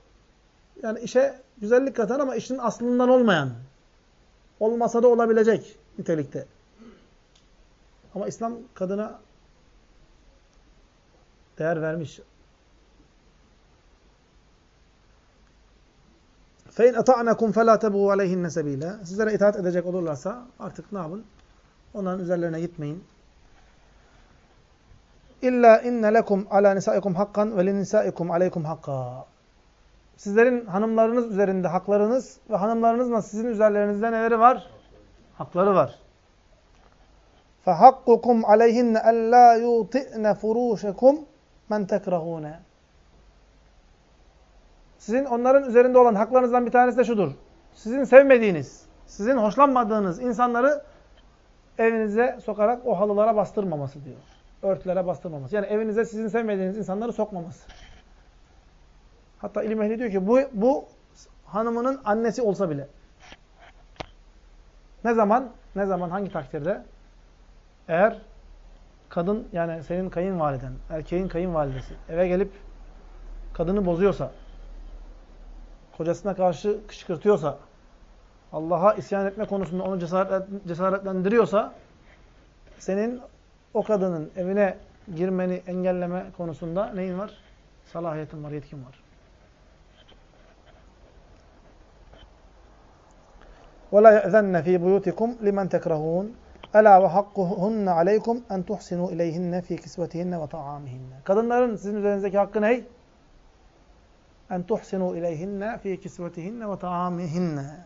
yani işe güzellik katan ama işin aslından olmayan. Olmasa da olabilecek nitelikte. Ama İslam kadına değer vermiş. فَاِنْ اَطَعْنَكُمْ فَلَا تَبُغُوا عَلَيْهِنَّ سَب۪يلًا Sizlere itaat edecek olurlarsa artık ne yapın? Onların üzerlerine gitmeyin. İlla inne lekum ala nisaikum hakkan ve linisaikum aleykum hakka. Sizlerin hanımlarınız üzerinde haklarınız ve hanımlarınızla sizin üzerlerinizde neleri var? Hakları var. فَحَقُّكُمْ عَلَيْهِنَّ أَلَّا يُوطِئْنَ فُرُوشَكُمْ مَنْ تَكْرَهُونَ sizin onların üzerinde olan haklarınızdan bir tanesi de şudur. Sizin sevmediğiniz, sizin hoşlanmadığınız insanları evinize sokarak o halılara bastırmaması diyor. Örtülere bastırmaması. Yani evinize sizin sevmediğiniz insanları sokmaması. Hatta ilim ehli diyor ki bu, bu hanımının annesi olsa bile. Ne zaman? Ne zaman? Hangi takdirde? Eğer kadın yani senin kayınvaliden, erkeğin kayınvalidesi eve gelip kadını bozuyorsa, kocasına karşı kışkırtıyorsa, Allah'a isyan etme konusunda onu cesaretlendiriyorsa, senin o kadının evine girmeni engelleme konusunda neyin var? Salahiyetin var, yetkin var. وَلَا يَأْذَنَّ ف۪ي بُيُوتِكُمْ لِمَنْ تَكْرَهُونَ اَلَا وَحَقُّهُنَّ عَلَيْكُمْ اَنْ تُحْسِنُوا اِلَيْهِنَّ ف۪ي كِسْوَتِهِنَّ وَطَعَامِهِنَّ Kadınların sizin üzerinizdeki hakkı ne? en tuhsinu ileyhinne fi kisvetihinne ve taamihinne.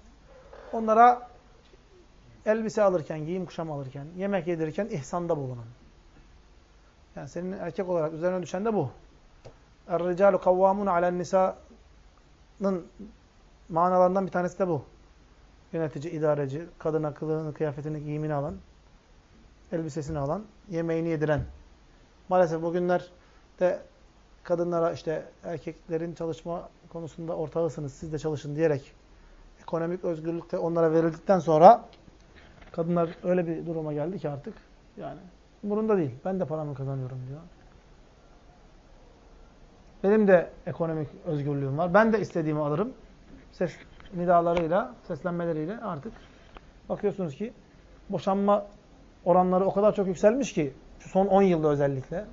Onlara elbise alırken, giyim kuşam alırken, yemek yedirirken ihsanda bulunun. Yani senin erkek olarak üzerine düşen de bu. Er-ricalu kavvamun alen nisa'nın manalarından bir tanesi de bu. Yönetici, idareci, kadına kılığını, kıyafetini, giyimini alan, elbisesini alan, yemeğini yediren. Maalesef bugünler de kadınlara işte erkeklerin çalışma konusunda ortağısınız, siz de çalışın diyerek ekonomik özgürlük de onlara verildikten sonra kadınlar öyle bir duruma geldi ki artık yani umurunda değil. Ben de paramı kazanıyorum diyor. Benim de ekonomik özgürlüğüm var. Ben de istediğimi alırım. Ses nidalarıyla, seslenmeleriyle artık bakıyorsunuz ki boşanma oranları o kadar çok yükselmiş ki son 10 yılda özellikle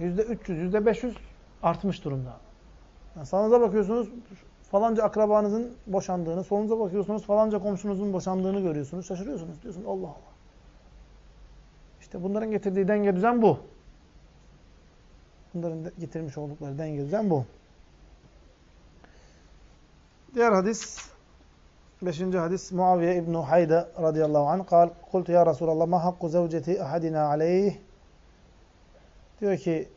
%300, %500 artmış durumda. Yani sağınıza bakıyorsunuz falanca akrabanızın boşandığını, solunuza bakıyorsunuz falanca komşunuzun boşandığını görüyorsunuz. Şaşırıyorsunuz. Diyorsunuz Allah Allah. İşte bunların getirdiği denge düzen bu. Bunların getirmiş oldukları denge düzen bu. Diğer hadis, beşinci hadis, Muaviye İbn-i Hayde radıyallahu anh, kal, kultu ya Resulallah, ma hakku zevceti ahadina aleyh. Diyor ki,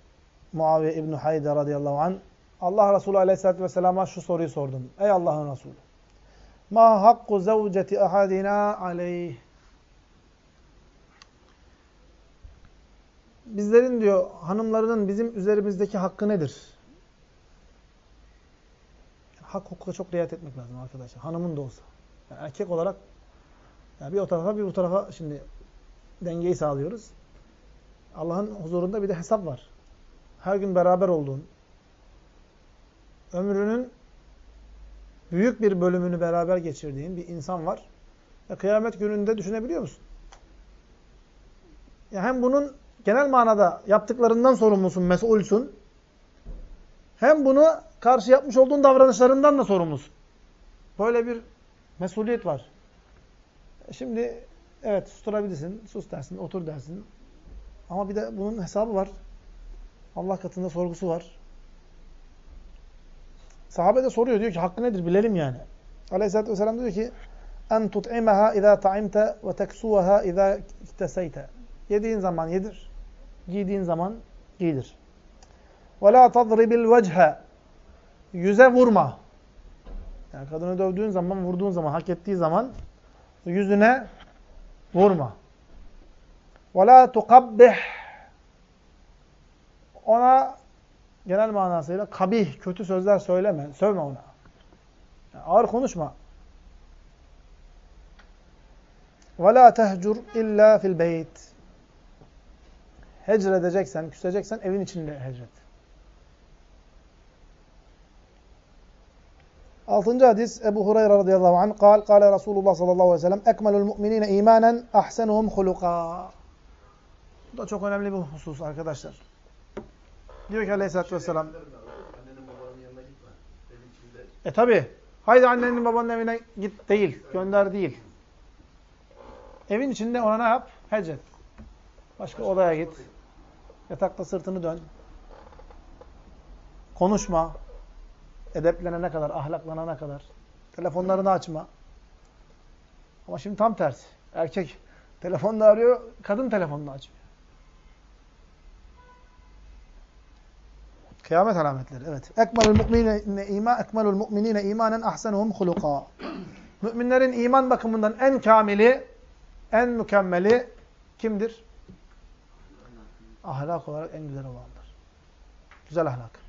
Muaviye İbn-i Hayde radıyallahu anh, Allah Resulü aleyhissalatü vesselama şu soruyu sordum. Ey Allah'ın Resulü, ma hakku zevceti ahadina aleyh. Bizlerin diyor, hanımlarının bizim üzerimizdeki hakkı nedir? hak hukuka çok riayet etmek lazım arkadaşlar. Hanımın da olsa. Yani erkek olarak yani bir o tarafa bir bu tarafa şimdi dengeyi sağlıyoruz. Allah'ın huzurunda bir de hesap var. Her gün beraber olduğun, ömrünün büyük bir bölümünü beraber geçirdiğin bir insan var. Ve kıyamet gününde düşünebiliyor musun? Ya hem bunun genel manada yaptıklarından sorumlusun, mesulsun. Hem bunu karşı yapmış olduğun davranışlarından da sorumlusun. Böyle bir mesuliyet var. E şimdi evet susturabilirsin, sus dersin, otur dersin. Ama bir de bunun hesabı var. Allah katında sorgusu var. Sahabe de soruyor diyor ki hakkı nedir bilelim yani. Aleyhisselatü Vesselam diyor ki en tut'imeha izâ ta'imte ve teksuvaha izâ ikteseyte. Yediğin zaman yedir. Giydiğin zaman giydir. Ve la tadribil vechhe yüze vurma. Yani kadını dövdüğün zaman, vurduğun zaman, hak ettiği zaman yüzüne vurma. وَلَا تُقَبِّحْ Ona genel manasıyla kabih, kötü sözler söyleme, sövme ona. Yani ağır konuşma. وَلَا تَهْجُرْ illa fil beyt. Hecredeceksen, küseceksen evin içinde hecret. Altıncı hadis Ebu Hureyre radıyallahu anh kal, kale Resulullah sallallahu aleyhi ve sellem ekmelul mu'minine imanen ahsenuhum huluka. bu da çok önemli bir husus arkadaşlar. Diyor ki aleyhissalatü vesselam. E tabi. Haydi annenin babanın evine git değil. Gönder değil. Evin içinde ona ne yap? Hecret. Başka odaya git. Yatakta sırtını dön. Konuşma edeplenene kadar, ahlaklanana kadar. Telefonlarını açma. Ama şimdi tam tersi. Erkek telefonla arıyor, kadın telefonunu açmıyor. Kıyamet alametleri. Evet. Ekmelul mu'minine iman ekmelul mu'minine imanen ahsenuhum huluka. Müminlerin iman bakımından en kamili, en mükemmeli kimdir? Ahlak olarak en güzel olandır. Güzel ahlak.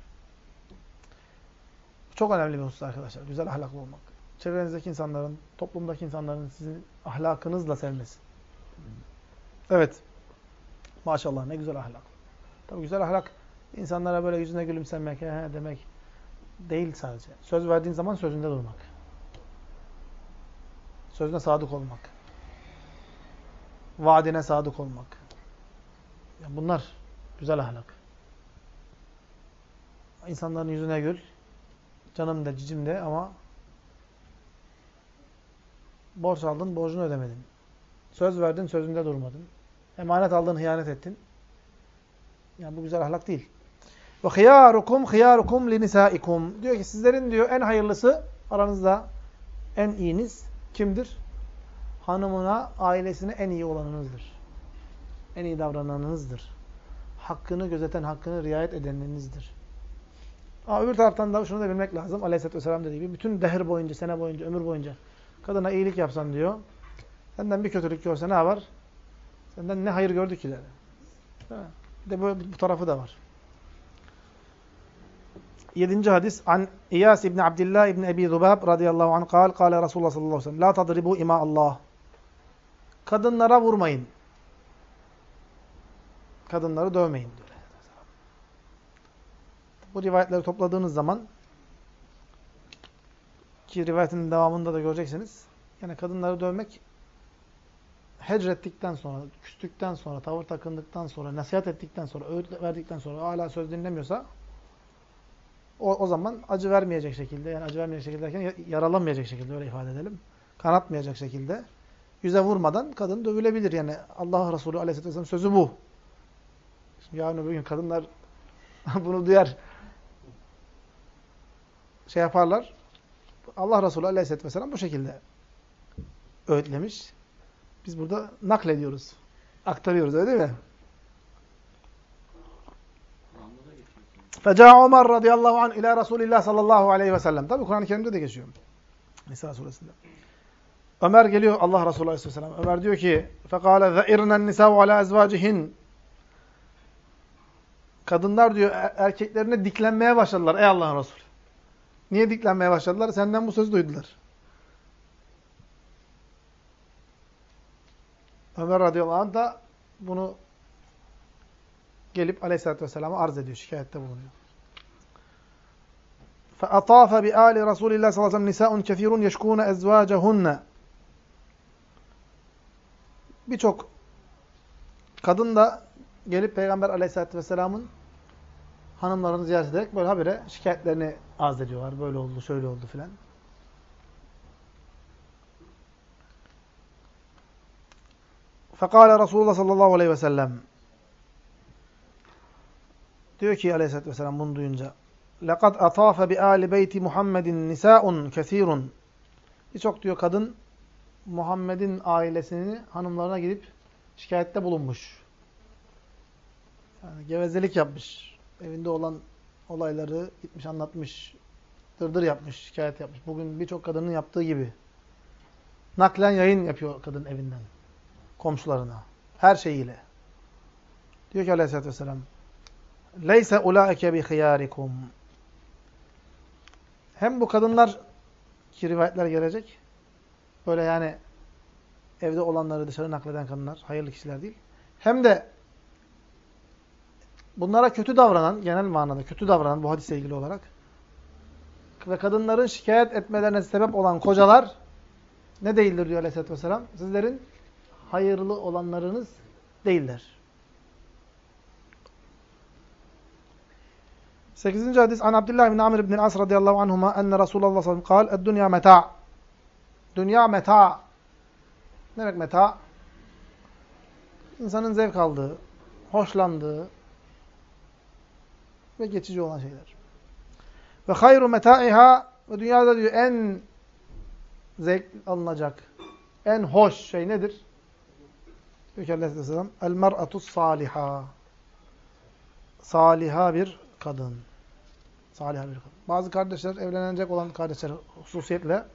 Çok önemli bir husus arkadaşlar. Güzel ahlaklı olmak. Çevrenizdeki insanların, toplumdaki insanların sizin ahlakınızla sevmesi. Evet. Maşallah ne güzel ahlak. Tabii güzel ahlak insanlara böyle yüzüne gülümsemek, he, demek değil sadece. Söz verdiğin zaman sözünde durmak. Sözüne sadık olmak. Vaadine sadık olmak. Yani bunlar güzel ahlak. İnsanların yüzüne gül, Canım da cicim de ama borç aldın, borcunu ödemedin. Söz verdin, sözünde durmadın. Emanet aldın, hıyanet ettin. Yani bu güzel ahlak değil. Ve hıyarukum hıyarukum linisaikum. Diyor ki sizlerin diyor en hayırlısı aranızda en iyiniz kimdir? Hanımına, ailesine en iyi olanınızdır. En iyi davrananınızdır. Hakkını gözeten, hakkını riayet edeninizdir. Ama öbür taraftan da şunu da bilmek lazım. Aleyhisselatü Vesselam dediği gibi bütün dehir boyunca, sene boyunca, ömür boyunca kadına iyilik yapsan diyor. Senden bir kötülük görse ne var? Senden ne hayır gördü ki dedi. Bir de böyle bu tarafı da var. Yedinci hadis an İyas İbni Abdillah İbni Ebi Zubab radıyallahu anh kal, kale Resulullah sallallahu aleyhi ve sellem la tadribu ima Allah. Kadınlara vurmayın. Kadınları dövmeyin diyor. Bu rivayetleri topladığınız zaman ki rivayetin devamında da göreceksiniz. Yani kadınları dövmek hecrettikten sonra, küstükten sonra, tavır takındıktan sonra, nasihat ettikten sonra, öğüt verdikten sonra hala söz dinlemiyorsa o, o zaman acı vermeyecek şekilde, yani acı vermeyecek şekilde derken yaralamayacak şekilde öyle ifade edelim. Kanatmayacak şekilde, yüze vurmadan kadın dövülebilir. Yani Allah Resulü Aleyhisselatü Vesselam sözü bu. Şimdi yarın öbür gün kadınlar bunu duyar. Şey yaparlar. Allah Resulü Aleyhisselatü Vesselam bu şekilde öğütlemiş. Biz burada naklediyoruz. Aktarıyoruz öyle değil mi? Feca Ömer radıyallahu anh ila Resulillah sallallahu aleyhi ve sellem. Tabi Kur'an-ı Kerim'de de geçiyor. Nisa suresinde. Ömer geliyor Allah Resulü aleyhisselam. Ömer diyor ki Fekale ze'irnen nisa'u ala ezvacihin. Kadınlar diyor er, erkeklerine diklenmeye başladılar ey Allah'ın Resulü. Niye diklenmeye başladılar? Senden bu sözü duydular. Ömer radıyallahu anh da bunu gelip aleyhissalatü vesselam'a arz ediyor, şikayette bulunuyor. فَأَطَافَ بِآلِ رَسُولِ اللّٰهِ sallallahu aleyhi ve sellem نِسَاءٌ كَثِيرٌ يَشْكُونَ اَزْوَاجَهُنَّ Birçok kadın da gelip Peygamber aleyhissalatü vesselamın hanımlarını ziyaret ederek böyle habire şikayetlerini arz ediyorlar. Böyle oldu, şöyle oldu filan. فَقَالَ Resulullah sallallahu aleyhi ve sellem Diyor ki aleyhissalatü vesselam bunu duyunca لَقَدْ أَطَافَ بِآلِ بَيْتِ مُحَمَّدٍ نِسَاءٌ كَثِيرٌ Birçok diyor kadın Muhammed'in ailesini hanımlarına gidip şikayette bulunmuş. Yani gevezelik yapmış. Evinde olan olayları gitmiş anlatmış. Dırdır yapmış, şikayet yapmış. Bugün birçok kadının yaptığı gibi. Naklen yayın yapıyor kadın evinden. Komşularına. Her şeyiyle. Diyor ki aleyhissalatü vesselam Leyse ulaike bi hiyarikum. Hem bu kadınlar ki rivayetler gelecek. Böyle yani evde olanları dışarı nakleden kadınlar hayırlı kişiler değil. Hem de bunlara kötü davranan, genel manada kötü davranan bu hadisle ilgili olarak ve kadınların şikayet etmelerine sebep olan kocalar ne değildir diyor Aleyhisselatü Vesselam? Sizlerin hayırlı olanlarınız değiller. 8. hadis an Abdullah bin Amr bin As radıyallahu anhuma enne Resulullah sallallahu aleyhi ve sellem "Dünya meta." Dünya meta. Ne demek meta? İnsanın zevk aldığı, hoşlandığı ve geçici olan şeyler. Ve hayru metaiha ve dünyada diyor en zevk alınacak, en hoş şey nedir? Diyor ki Aleyhisselam, el mer'atu saliha. Saliha bir kadın. Saliha bir kadın. Bazı kardeşler, evlenecek olan kardeşler hususiyetle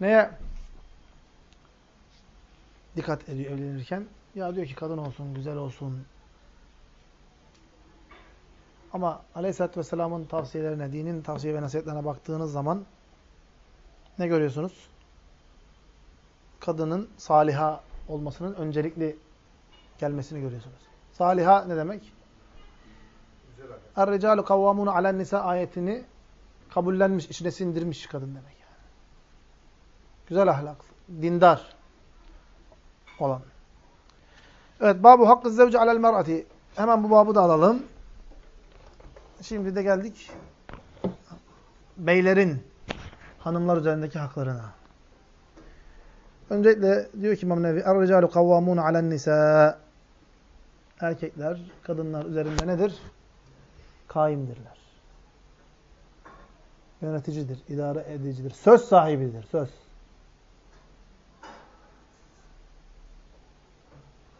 neye dikkat ediyor evlenirken? Ya diyor ki kadın olsun, güzel olsun. Ama Aleyhisselatü Vesselam'ın tavsiyelerine, dinin tavsiye ve nasihatlerine baktığınız zaman ne görüyorsunuz? Kadının saliha olmasının öncelikli gelmesini görüyorsunuz. Saliha ne demek? Er-ricalu kavvamunu alen nisa ayetini kabullenmiş, içine sindirmiş kadın demek yani. Güzel ahlak, dindar olan. Evet, babu hakkı zevci alel mer'ati. Hemen bu babı da alalım. Şimdi de geldik beylerin hanımlar üzerindeki haklarına. Öncelikle diyor ki İmam Nevi Er-ricalu kavvamun alen nisa Erkekler kadınlar üzerinde nedir? Kaimdirler. Yöneticidir, idare edicidir. Söz sahibidir, söz.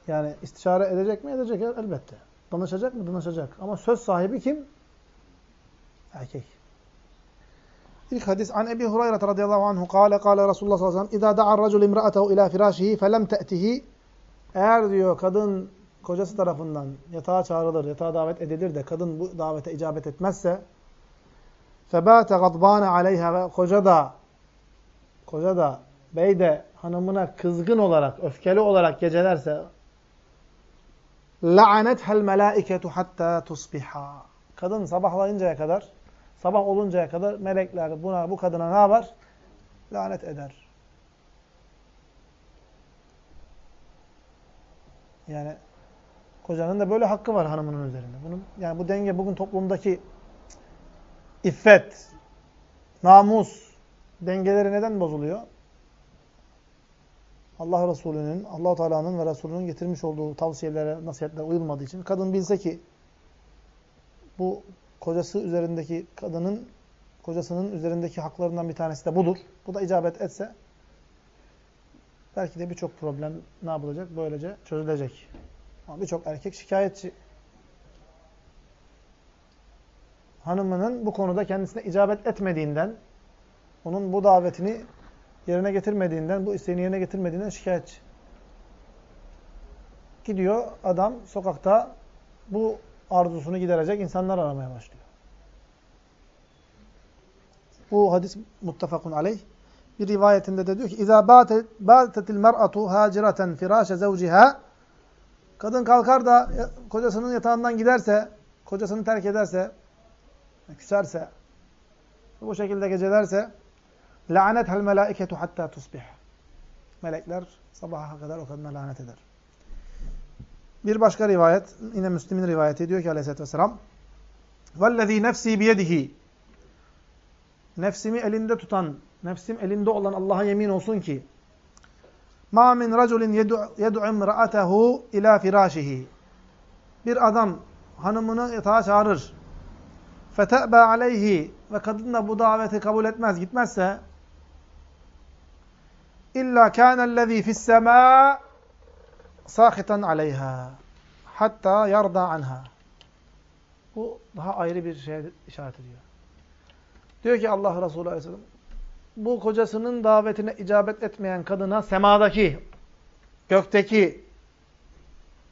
Yani istişare edecek mi? Edecek elbette. Danışacak mı? Danışacak. Ama söz sahibi kim? Erkek. İlk hadis an Ebi Hureyre radıyallahu anhu kâle kâle Resulullah sallallahu aleyhi ve sellem İzâ da'ar racul imra'atehu ilâ firâşihi felem te'tihi Eğer diyor kadın kocası tarafından yatağa çağrılır, yatağa davet edilir de kadın bu davete icabet etmezse febâte gadbâne aleyha ve koca da koca da bey de hanımına kızgın olarak, öfkeli olarak gecelerse la'anethel melâiketu hattâ tusbiha Kadın sabahlayıncaya kadar, sabah oluncaya kadar melekler buna, bu kadına ne yapar? Lanet eder. Yani kocanın da böyle hakkı var hanımının üzerinde. Bunun, yani bu denge bugün toplumdaki iffet, namus dengeleri neden bozuluyor? Allah Resulü'nün, allah Teala'nın ve Resulü'nün getirmiş olduğu tavsiyelere, nasihatlere uyulmadığı için kadın bilse ki bu kocası üzerindeki kadının kocasının üzerindeki haklarından bir tanesi de budur. Bu da icabet etse belki de birçok problem ne yapılacak? Böylece çözülecek. Ama birçok erkek şikayetçi. Hanımının bu konuda kendisine icabet etmediğinden, onun bu davetini yerine getirmediğinden, bu isteğini yerine getirmediğinden şikayetçi. Gidiyor adam sokakta bu arzusunu giderecek insanlar aramaya başlıyor. Bu hadis muttefakun aleyh. Bir rivayetinde de diyor ki: "İza batet batetil mer'atu haciraten firâşe zawciha Kadın kalkar da kocasının yatağından giderse, kocasını terk ederse, küserse, bu şekilde gecelerse لَعَنَتْهَا الْمَلَائِكَةُ hatta tusbih. Melekler sabaha kadar o kadına lanet eder. Bir başka rivayet, yine Müslim'in rivayeti diyor ki aleyhissalatü vesselam وَالَّذ۪ي نَفْس۪ي بِيَدِهِ Nefsimi elinde tutan, nefsim elinde olan Allah'a yemin olsun ki Ma min raculin yed'u imra'atehu ila firâşihi. Bir adam hanımını yatağa çağırır. Fete'be aleyhi ve kadın da bu daveti kabul etmez, gitmezse illa kânellezî fissemâ sâhitan aleyha hatta yarda anha. Bu daha ayrı bir şey işaret ediyor. Diyor ki Allah Resulü Aleyhisselam bu kocasının davetine icabet etmeyen kadına semadaki, gökteki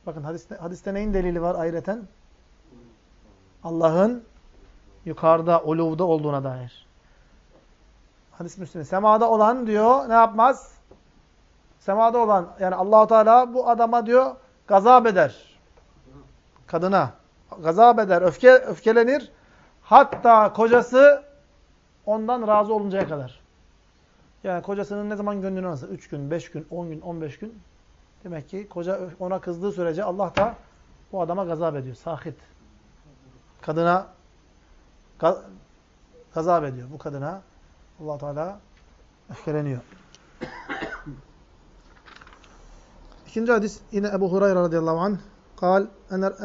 bakın hadiste, hadiste neyin delili var ayreten? Allah'ın yukarıda, uluvda olduğuna dair. Hadis Müslim'de. Semada olan diyor ne yapmaz? Semada olan yani Allahu Teala bu adama diyor gazap eder. Kadına gazap eder, öfke öfkelenir. Hatta kocası ondan razı oluncaya kadar. Yani kocasının ne zaman gönlünü nasıl? Üç gün, beş gün, on gün, on beş gün. Demek ki koca ona kızdığı sürece Allah da bu adama gazap ediyor. Sahit. Kadına gazap ediyor. Bu kadına allah Teala öfkeleniyor. İkinci hadis yine Ebu Hureyre radıyallahu anh قال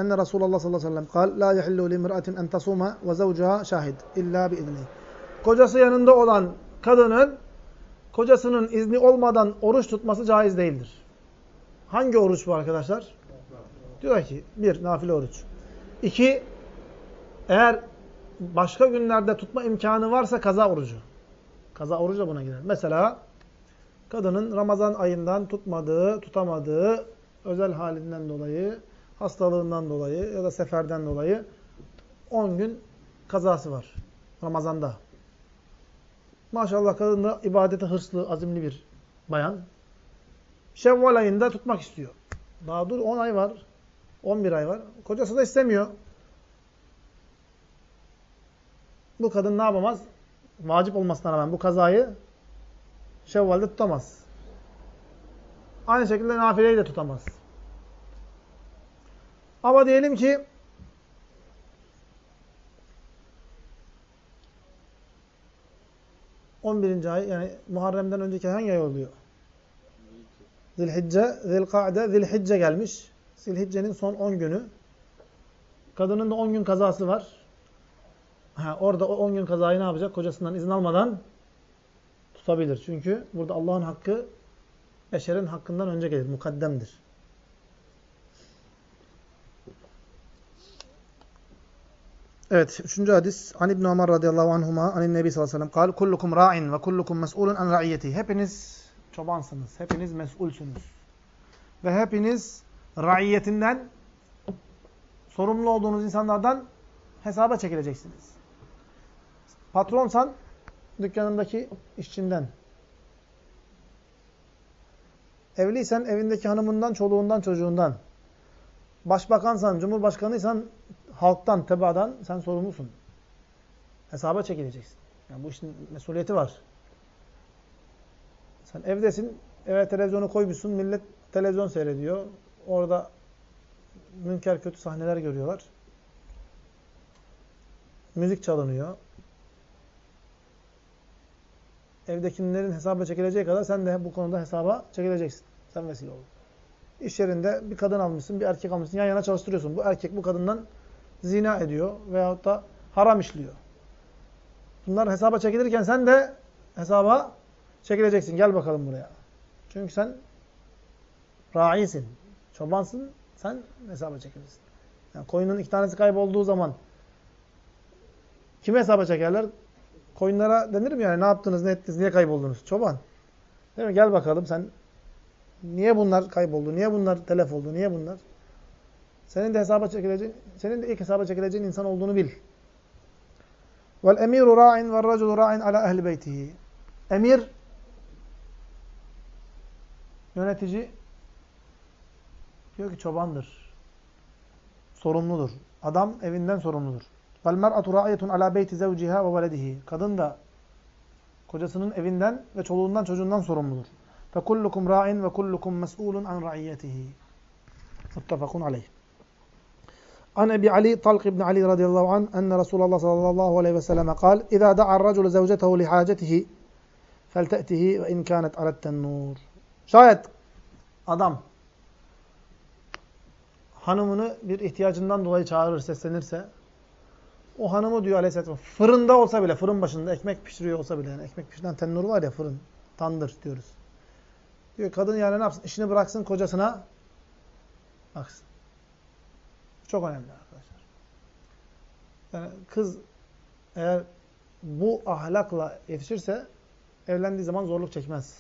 أن رسول الله صلى الله عليه وسلم قال لا يحل لامرأة أن تصوم وزوجها شاهد إلا بإذنه Kocası yanında olan kadının kocasının izni olmadan oruç tutması caiz değildir. Hangi oruç bu arkadaşlar? Diyor ki bir nafile oruç. İki eğer başka günlerde tutma imkanı varsa kaza orucu. Kaza orucu da buna girer. Mesela kadının Ramazan ayından tutmadığı, tutamadığı özel halinden dolayı, hastalığından dolayı ya da seferden dolayı 10 gün kazası var Ramazan'da. Maşallah kadın da ibadete hırslı, azimli bir bayan. Şevval ayında tutmak istiyor. Daha dur 10 ay var. 11 ay var. Kocası da istemiyor. Bu kadın ne yapamaz? Vacip olmasına rağmen bu kazayı Şevval'de tutamaz. Aynı şekilde nafileyi de tutamaz. Ama diyelim ki on birinci ay yani Muharrem'den önceki hangi ay oluyor? Zilhicce, Zilka'de, Zilhicce gelmiş. Zilhicce'nin son 10 günü. Kadının da 10 gün kazası var. Ha, orada o 10 gün kazayı ne yapacak? Kocasından izin almadan tutabilir. Çünkü burada Allah'ın hakkı beşerin hakkından önce gelir. Mukaddemdir. Evet, üçüncü hadis. An İbn Ömer radıyallahu anhuma anin Nebi sallallahu aleyhi ve sellem kullukum ra'in ve kullukum mes'ulun an ra'iyeti. Hepiniz çobansınız, hepiniz mesulsünüz. Ve hepiniz raiyetinden sorumlu olduğunuz insanlardan hesaba çekileceksiniz. Patronsan dükkanındaki işçinden. Evliysen evindeki hanımından, çoluğundan, çocuğundan. Başbakansan, cumhurbaşkanıysan halktan, tebaadan sen sorumlusun. Hesaba çekileceksin. Yani bu işin mesuliyeti var. Sen evdesin, eve televizyonu koymuşsun, millet televizyon seyrediyor. Orada münker kötü sahneler görüyorlar. Müzik çalınıyor. Evdekilerin hesaba çekileceği kadar sen de bu konuda hesaba çekileceksin. Sen vesile oldun. İş yerinde bir kadın almışsın, bir erkek almışsın. Yan yana çalıştırıyorsun. Bu erkek bu kadından zina ediyor veyahut da haram işliyor. Bunlar hesaba çekilirken sen de hesaba çekileceksin. Gel bakalım buraya. Çünkü sen raisin, çobansın, sen hesaba çekilirsin. Yani koyunun iki tanesi kaybolduğu zaman kime hesaba çekerler? Koyunlara denir mi yani ne yaptınız, ne ettiniz, niye kayboldunuz? Çoban. Değil mi? Gel bakalım sen niye bunlar kayboldu, niye bunlar telef oldu, niye bunlar? Senin de hesaba çekileceğin, senin de ilk hesaba çekileceğin insan olduğunu bil. Vel emiru ra'in ve raculu ra'in ala ehli beytihi. Emir yönetici diyor ki çobandır. Sorumludur. Adam evinden sorumludur. Vel mer'atu ra'iyetun ala beyti zevciha ve veledihi. Kadın da kocasının evinden ve çoluğundan çocuğundan sorumludur. Fe kullukum ra'in ve kullukum mes'ulun an ra'iyyetihi. Muttefakun aleyh. An Ebi Ali Talq ibn Ali radıyallahu an enne Resulullah sallallahu aleyhi ve selleme kal İza da'ar raculu zevcetehu li hacetihi felte'tihi ve in kânet aletten nur. Şayet adam hanımını bir ihtiyacından dolayı çağırır, seslenirse o hanımı diyor aleyhisselam fırında olsa bile, fırın başında ekmek pişiriyor olsa bile yani ekmek pişiren tennur var ya fırın, tandır diyoruz. Diyor kadın yani ne yapsın? İşini bıraksın kocasına baksın. Çok önemli arkadaşlar. Yani kız eğer bu ahlakla yetişirse evlendiği zaman zorluk çekmez.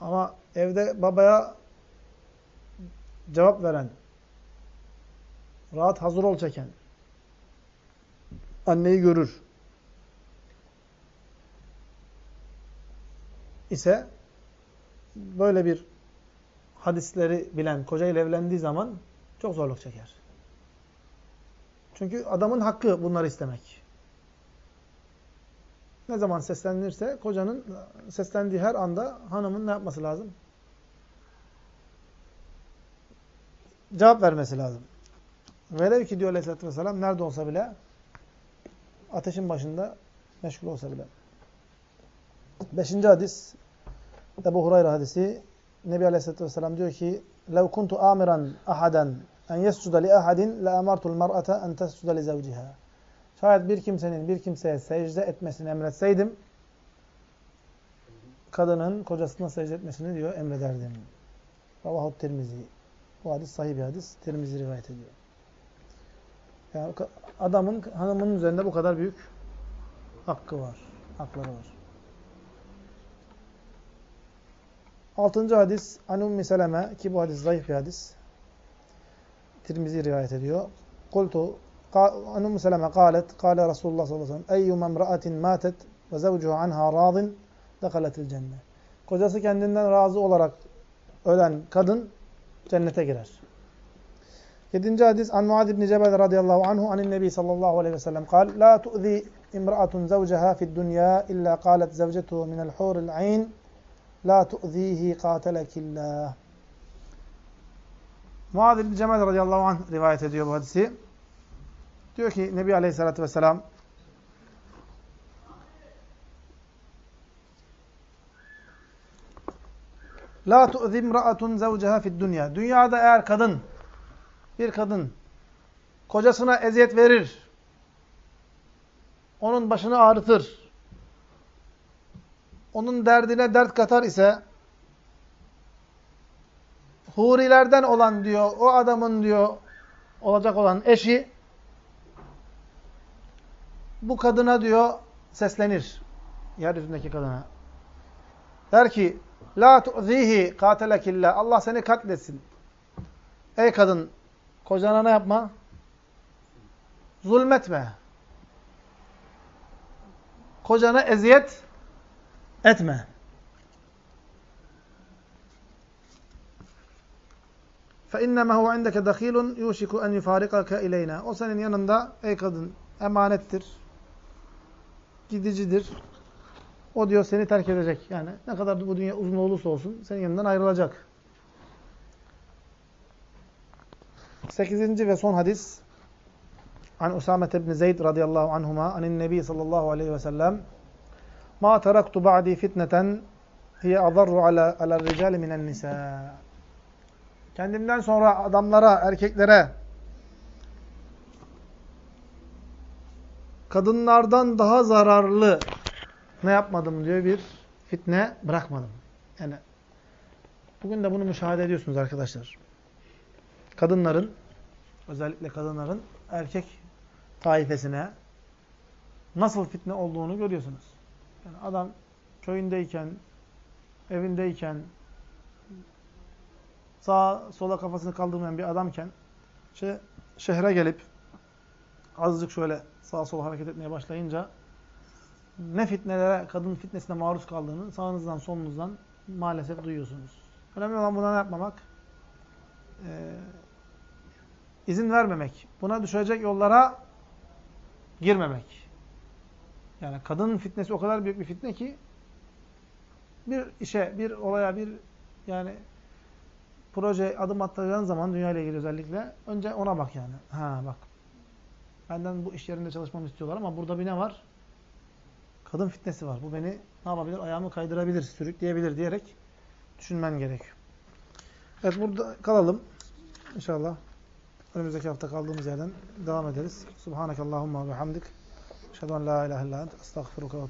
Ama evde babaya cevap veren, rahat hazır ol çeken, anneyi görür ise böyle bir hadisleri bilen kocayla evlendiği zaman çok zorluk çeker. Çünkü adamın hakkı bunları istemek. Ne zaman seslenirse kocanın seslendiği her anda hanımın ne yapması lazım? Cevap vermesi lazım. Velev ki diyor Aleyhisselatü Vesselam nerede olsa bile ateşin başında meşgul olsa bile. Beşinci hadis Ebu Hurayra hadisi Nebi Aleyhisselatü Vesselam diyor ki لَوْ كُنْتُ آمِرًا أَحَدًا en yescuda li ahadin la amartul mar'ata en tescuda li zevciha. Şayet bir kimsenin bir kimseye secde etmesini emretseydim kadının kocasına secde etmesini diyor emrederdim. Ravahu Tirmizi. Bu hadis sahih bir hadis. Tirmizi rivayet ediyor. Yani adamın hanımının üzerinde bu kadar büyük hakkı var. Hakları var. Altıncı hadis Anum Seleme ki bu hadis zayıf bir hadis. Tirmizi rivayet ediyor. Kultu An Ummi Seleme kalet kâle Resulullah sallallahu aleyhi ve sellem eyyuma emra'atin matet ve zevcuhu anha radin dekaletil cennet. Kocası kendinden razı olarak ölen kadın cennete girer. Yedinci hadis An Muad ibn Cebel radıyallahu anhu anin nebi sallallahu aleyhi ve sellem kal La tu'zi imra'atun zevceha fid dünya illa kalet zevcetuhu minel huril ayn La tu'zihi katelekillah. Muad ibn Cemel radıyallahu anh rivayet ediyor bu hadisi. Diyor ki Nebi aleyhissalatü vesselam La tu'zim ra'atun zevceha fid dünya. Dünyada eğer kadın, bir kadın kocasına eziyet verir, onun başını ağrıtır, onun derdine dert katar ise hurilerden olan diyor, o adamın diyor olacak olan eşi bu kadına diyor seslenir. Yeryüzündeki kadına. Der ki La tu'zihi katelekillah. Allah seni katletsin. Ey kadın kocana ne yapma? Zulmetme. Kocana eziyet etme. فَاِنَّمَا هُوَ عِنْدَكَ دَخِيلٌ يُوشِكُ اَنْ يُفَارِقَكَ اِلَيْنَا O senin yanında ey kadın emanettir, gidicidir. O diyor seni terk edecek. Yani ne kadar bu dünya uzun olursa olsun senin yanından ayrılacak. Sekizinci ve son hadis. An Usame ibn Zeyd radıyallahu anhuma anin Nebi sallallahu aleyhi ve sellem Ma teraktu ba'di fitneten hiye adarru ala ala ricali minen nisa. Kendimden sonra adamlara, erkeklere kadınlardan daha zararlı ne yapmadım diyor bir fitne bırakmadım. Yani bugün de bunu müşahede ediyorsunuz arkadaşlar. Kadınların özellikle kadınların erkek taifesine nasıl fitne olduğunu görüyorsunuz. Yani adam köyündeyken, evindeyken, sağa sola kafasını kaldırmayan bir adamken şey, şehre gelip azıcık şöyle sağa sola hareket etmeye başlayınca ne fitnelere, kadın fitnesine maruz kaldığını sağınızdan solunuzdan maalesef duyuyorsunuz. Önemli olan buna ne yapmamak? Ee, izin vermemek. Buna düşecek yollara girmemek. Yani kadın fitnesi o kadar büyük bir fitne ki bir işe, bir olaya, bir yani proje adım attığın zaman dünya ile ilgili özellikle önce ona bak yani. Ha bak. Benden bu iş yerinde çalışmamı istiyorlar ama burada bir ne var? Kadın fitnesi var. Bu beni ne yapabilir? Ayağımı kaydırabilir, sürükleyebilir diyerek düşünmen gerekiyor. Evet burada kalalım. İnşallah önümüzdeki hafta kaldığımız yerden devam ederiz. Subhanakallahumma ve hamdik. Eşhedü en la ilahe illa ent. Estağfiruka